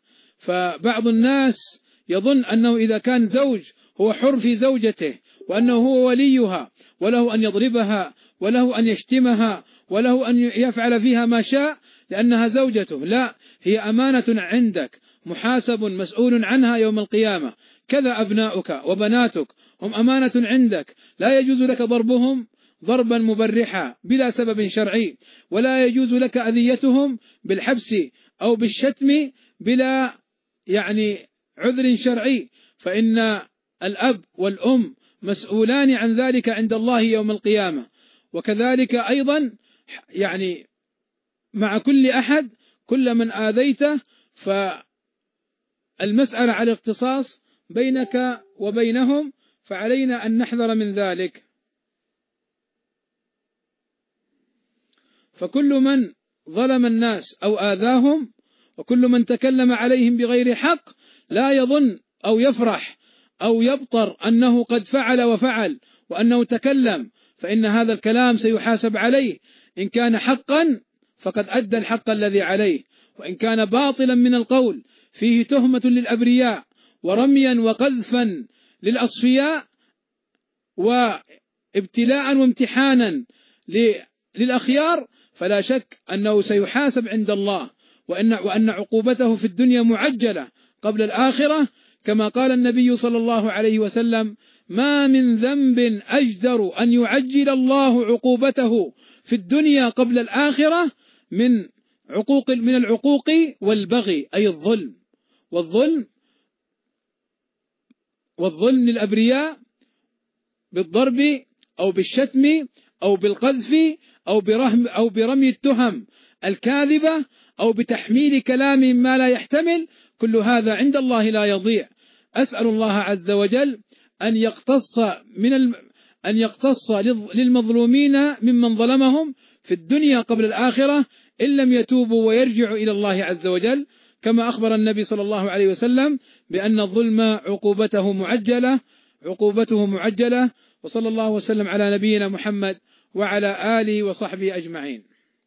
فبعض الناس يظن أنه إذا كان زوج هو حر في زوجته وأنه هو وليها وله أن يضربها وله أن يشتمها وله أن يفعل فيها ما شاء لأنها زوجته. لا هي أمانة عندك محاسب مسؤول عنها يوم القيامة. كذا أبناؤك وبناتك هم أمانة عندك. لا يجوز لك ضربهم ضربا مبرحا بلا سبب شرعي. ولا يجوز لك أذيتهم بالحبس أو بالشتم بلا يعني عذر شرعي فإن الأب والأم مسؤولان عن ذلك عند الله يوم القيامة. وكذلك أيضا يعني مع كل أحد كل من آذيته فالمسألة على الاختصاص بينك وبينهم فعلينا أن نحذر من ذلك. فكل من ظلم الناس أو آذاهم وكل من تكلم عليهم بغير حق لا يظن أو يفرح أو يبطر أنه قد فعل وفعل وأنه تكلم فإن هذا الكلام سيحاسب عليه. إن كان حقا فقد أدى الحق الذي عليه وإن كان باطلا من القول فيه تهمة للأبرياء ورميا وقذفا للأصفياء وابتلاء وامتحانا للأخيار فلا شك أنه سيحاسب عند الله. وأن, وأن عقوبته في الدنيا معجلة قبل الآخرة كما قال النبي صلى الله عليه وسلم ما من ذنب أجدر أن يعجل الله عقوبته في الدنيا قبل الآخرة من عقوق من العقوق والبغي أي الظلم. والظلم والظلم للأبرياء بالضرب أو بالشتم أو بالقذف أو برهم أو برمي التهم الكاذبة أو بتحميل كلام ما لا يحتمل كل هذا عند الله لا يضيع. أسأل الله عز وجل أن يقتص من الم... أن يقتص للمظلومين ممن ظلمهم في الدنيا قبل الآخرة إن لم يتوبوا ويرجعوا إلى الله عز وجل. كما أخبر النبي صلى الله عليه وسلم بأن الظلم عقوبته معجلة عقوبته معجلة وصلى الله وسلم على نبينا محمد وعلى آله وصحبه أجمعين.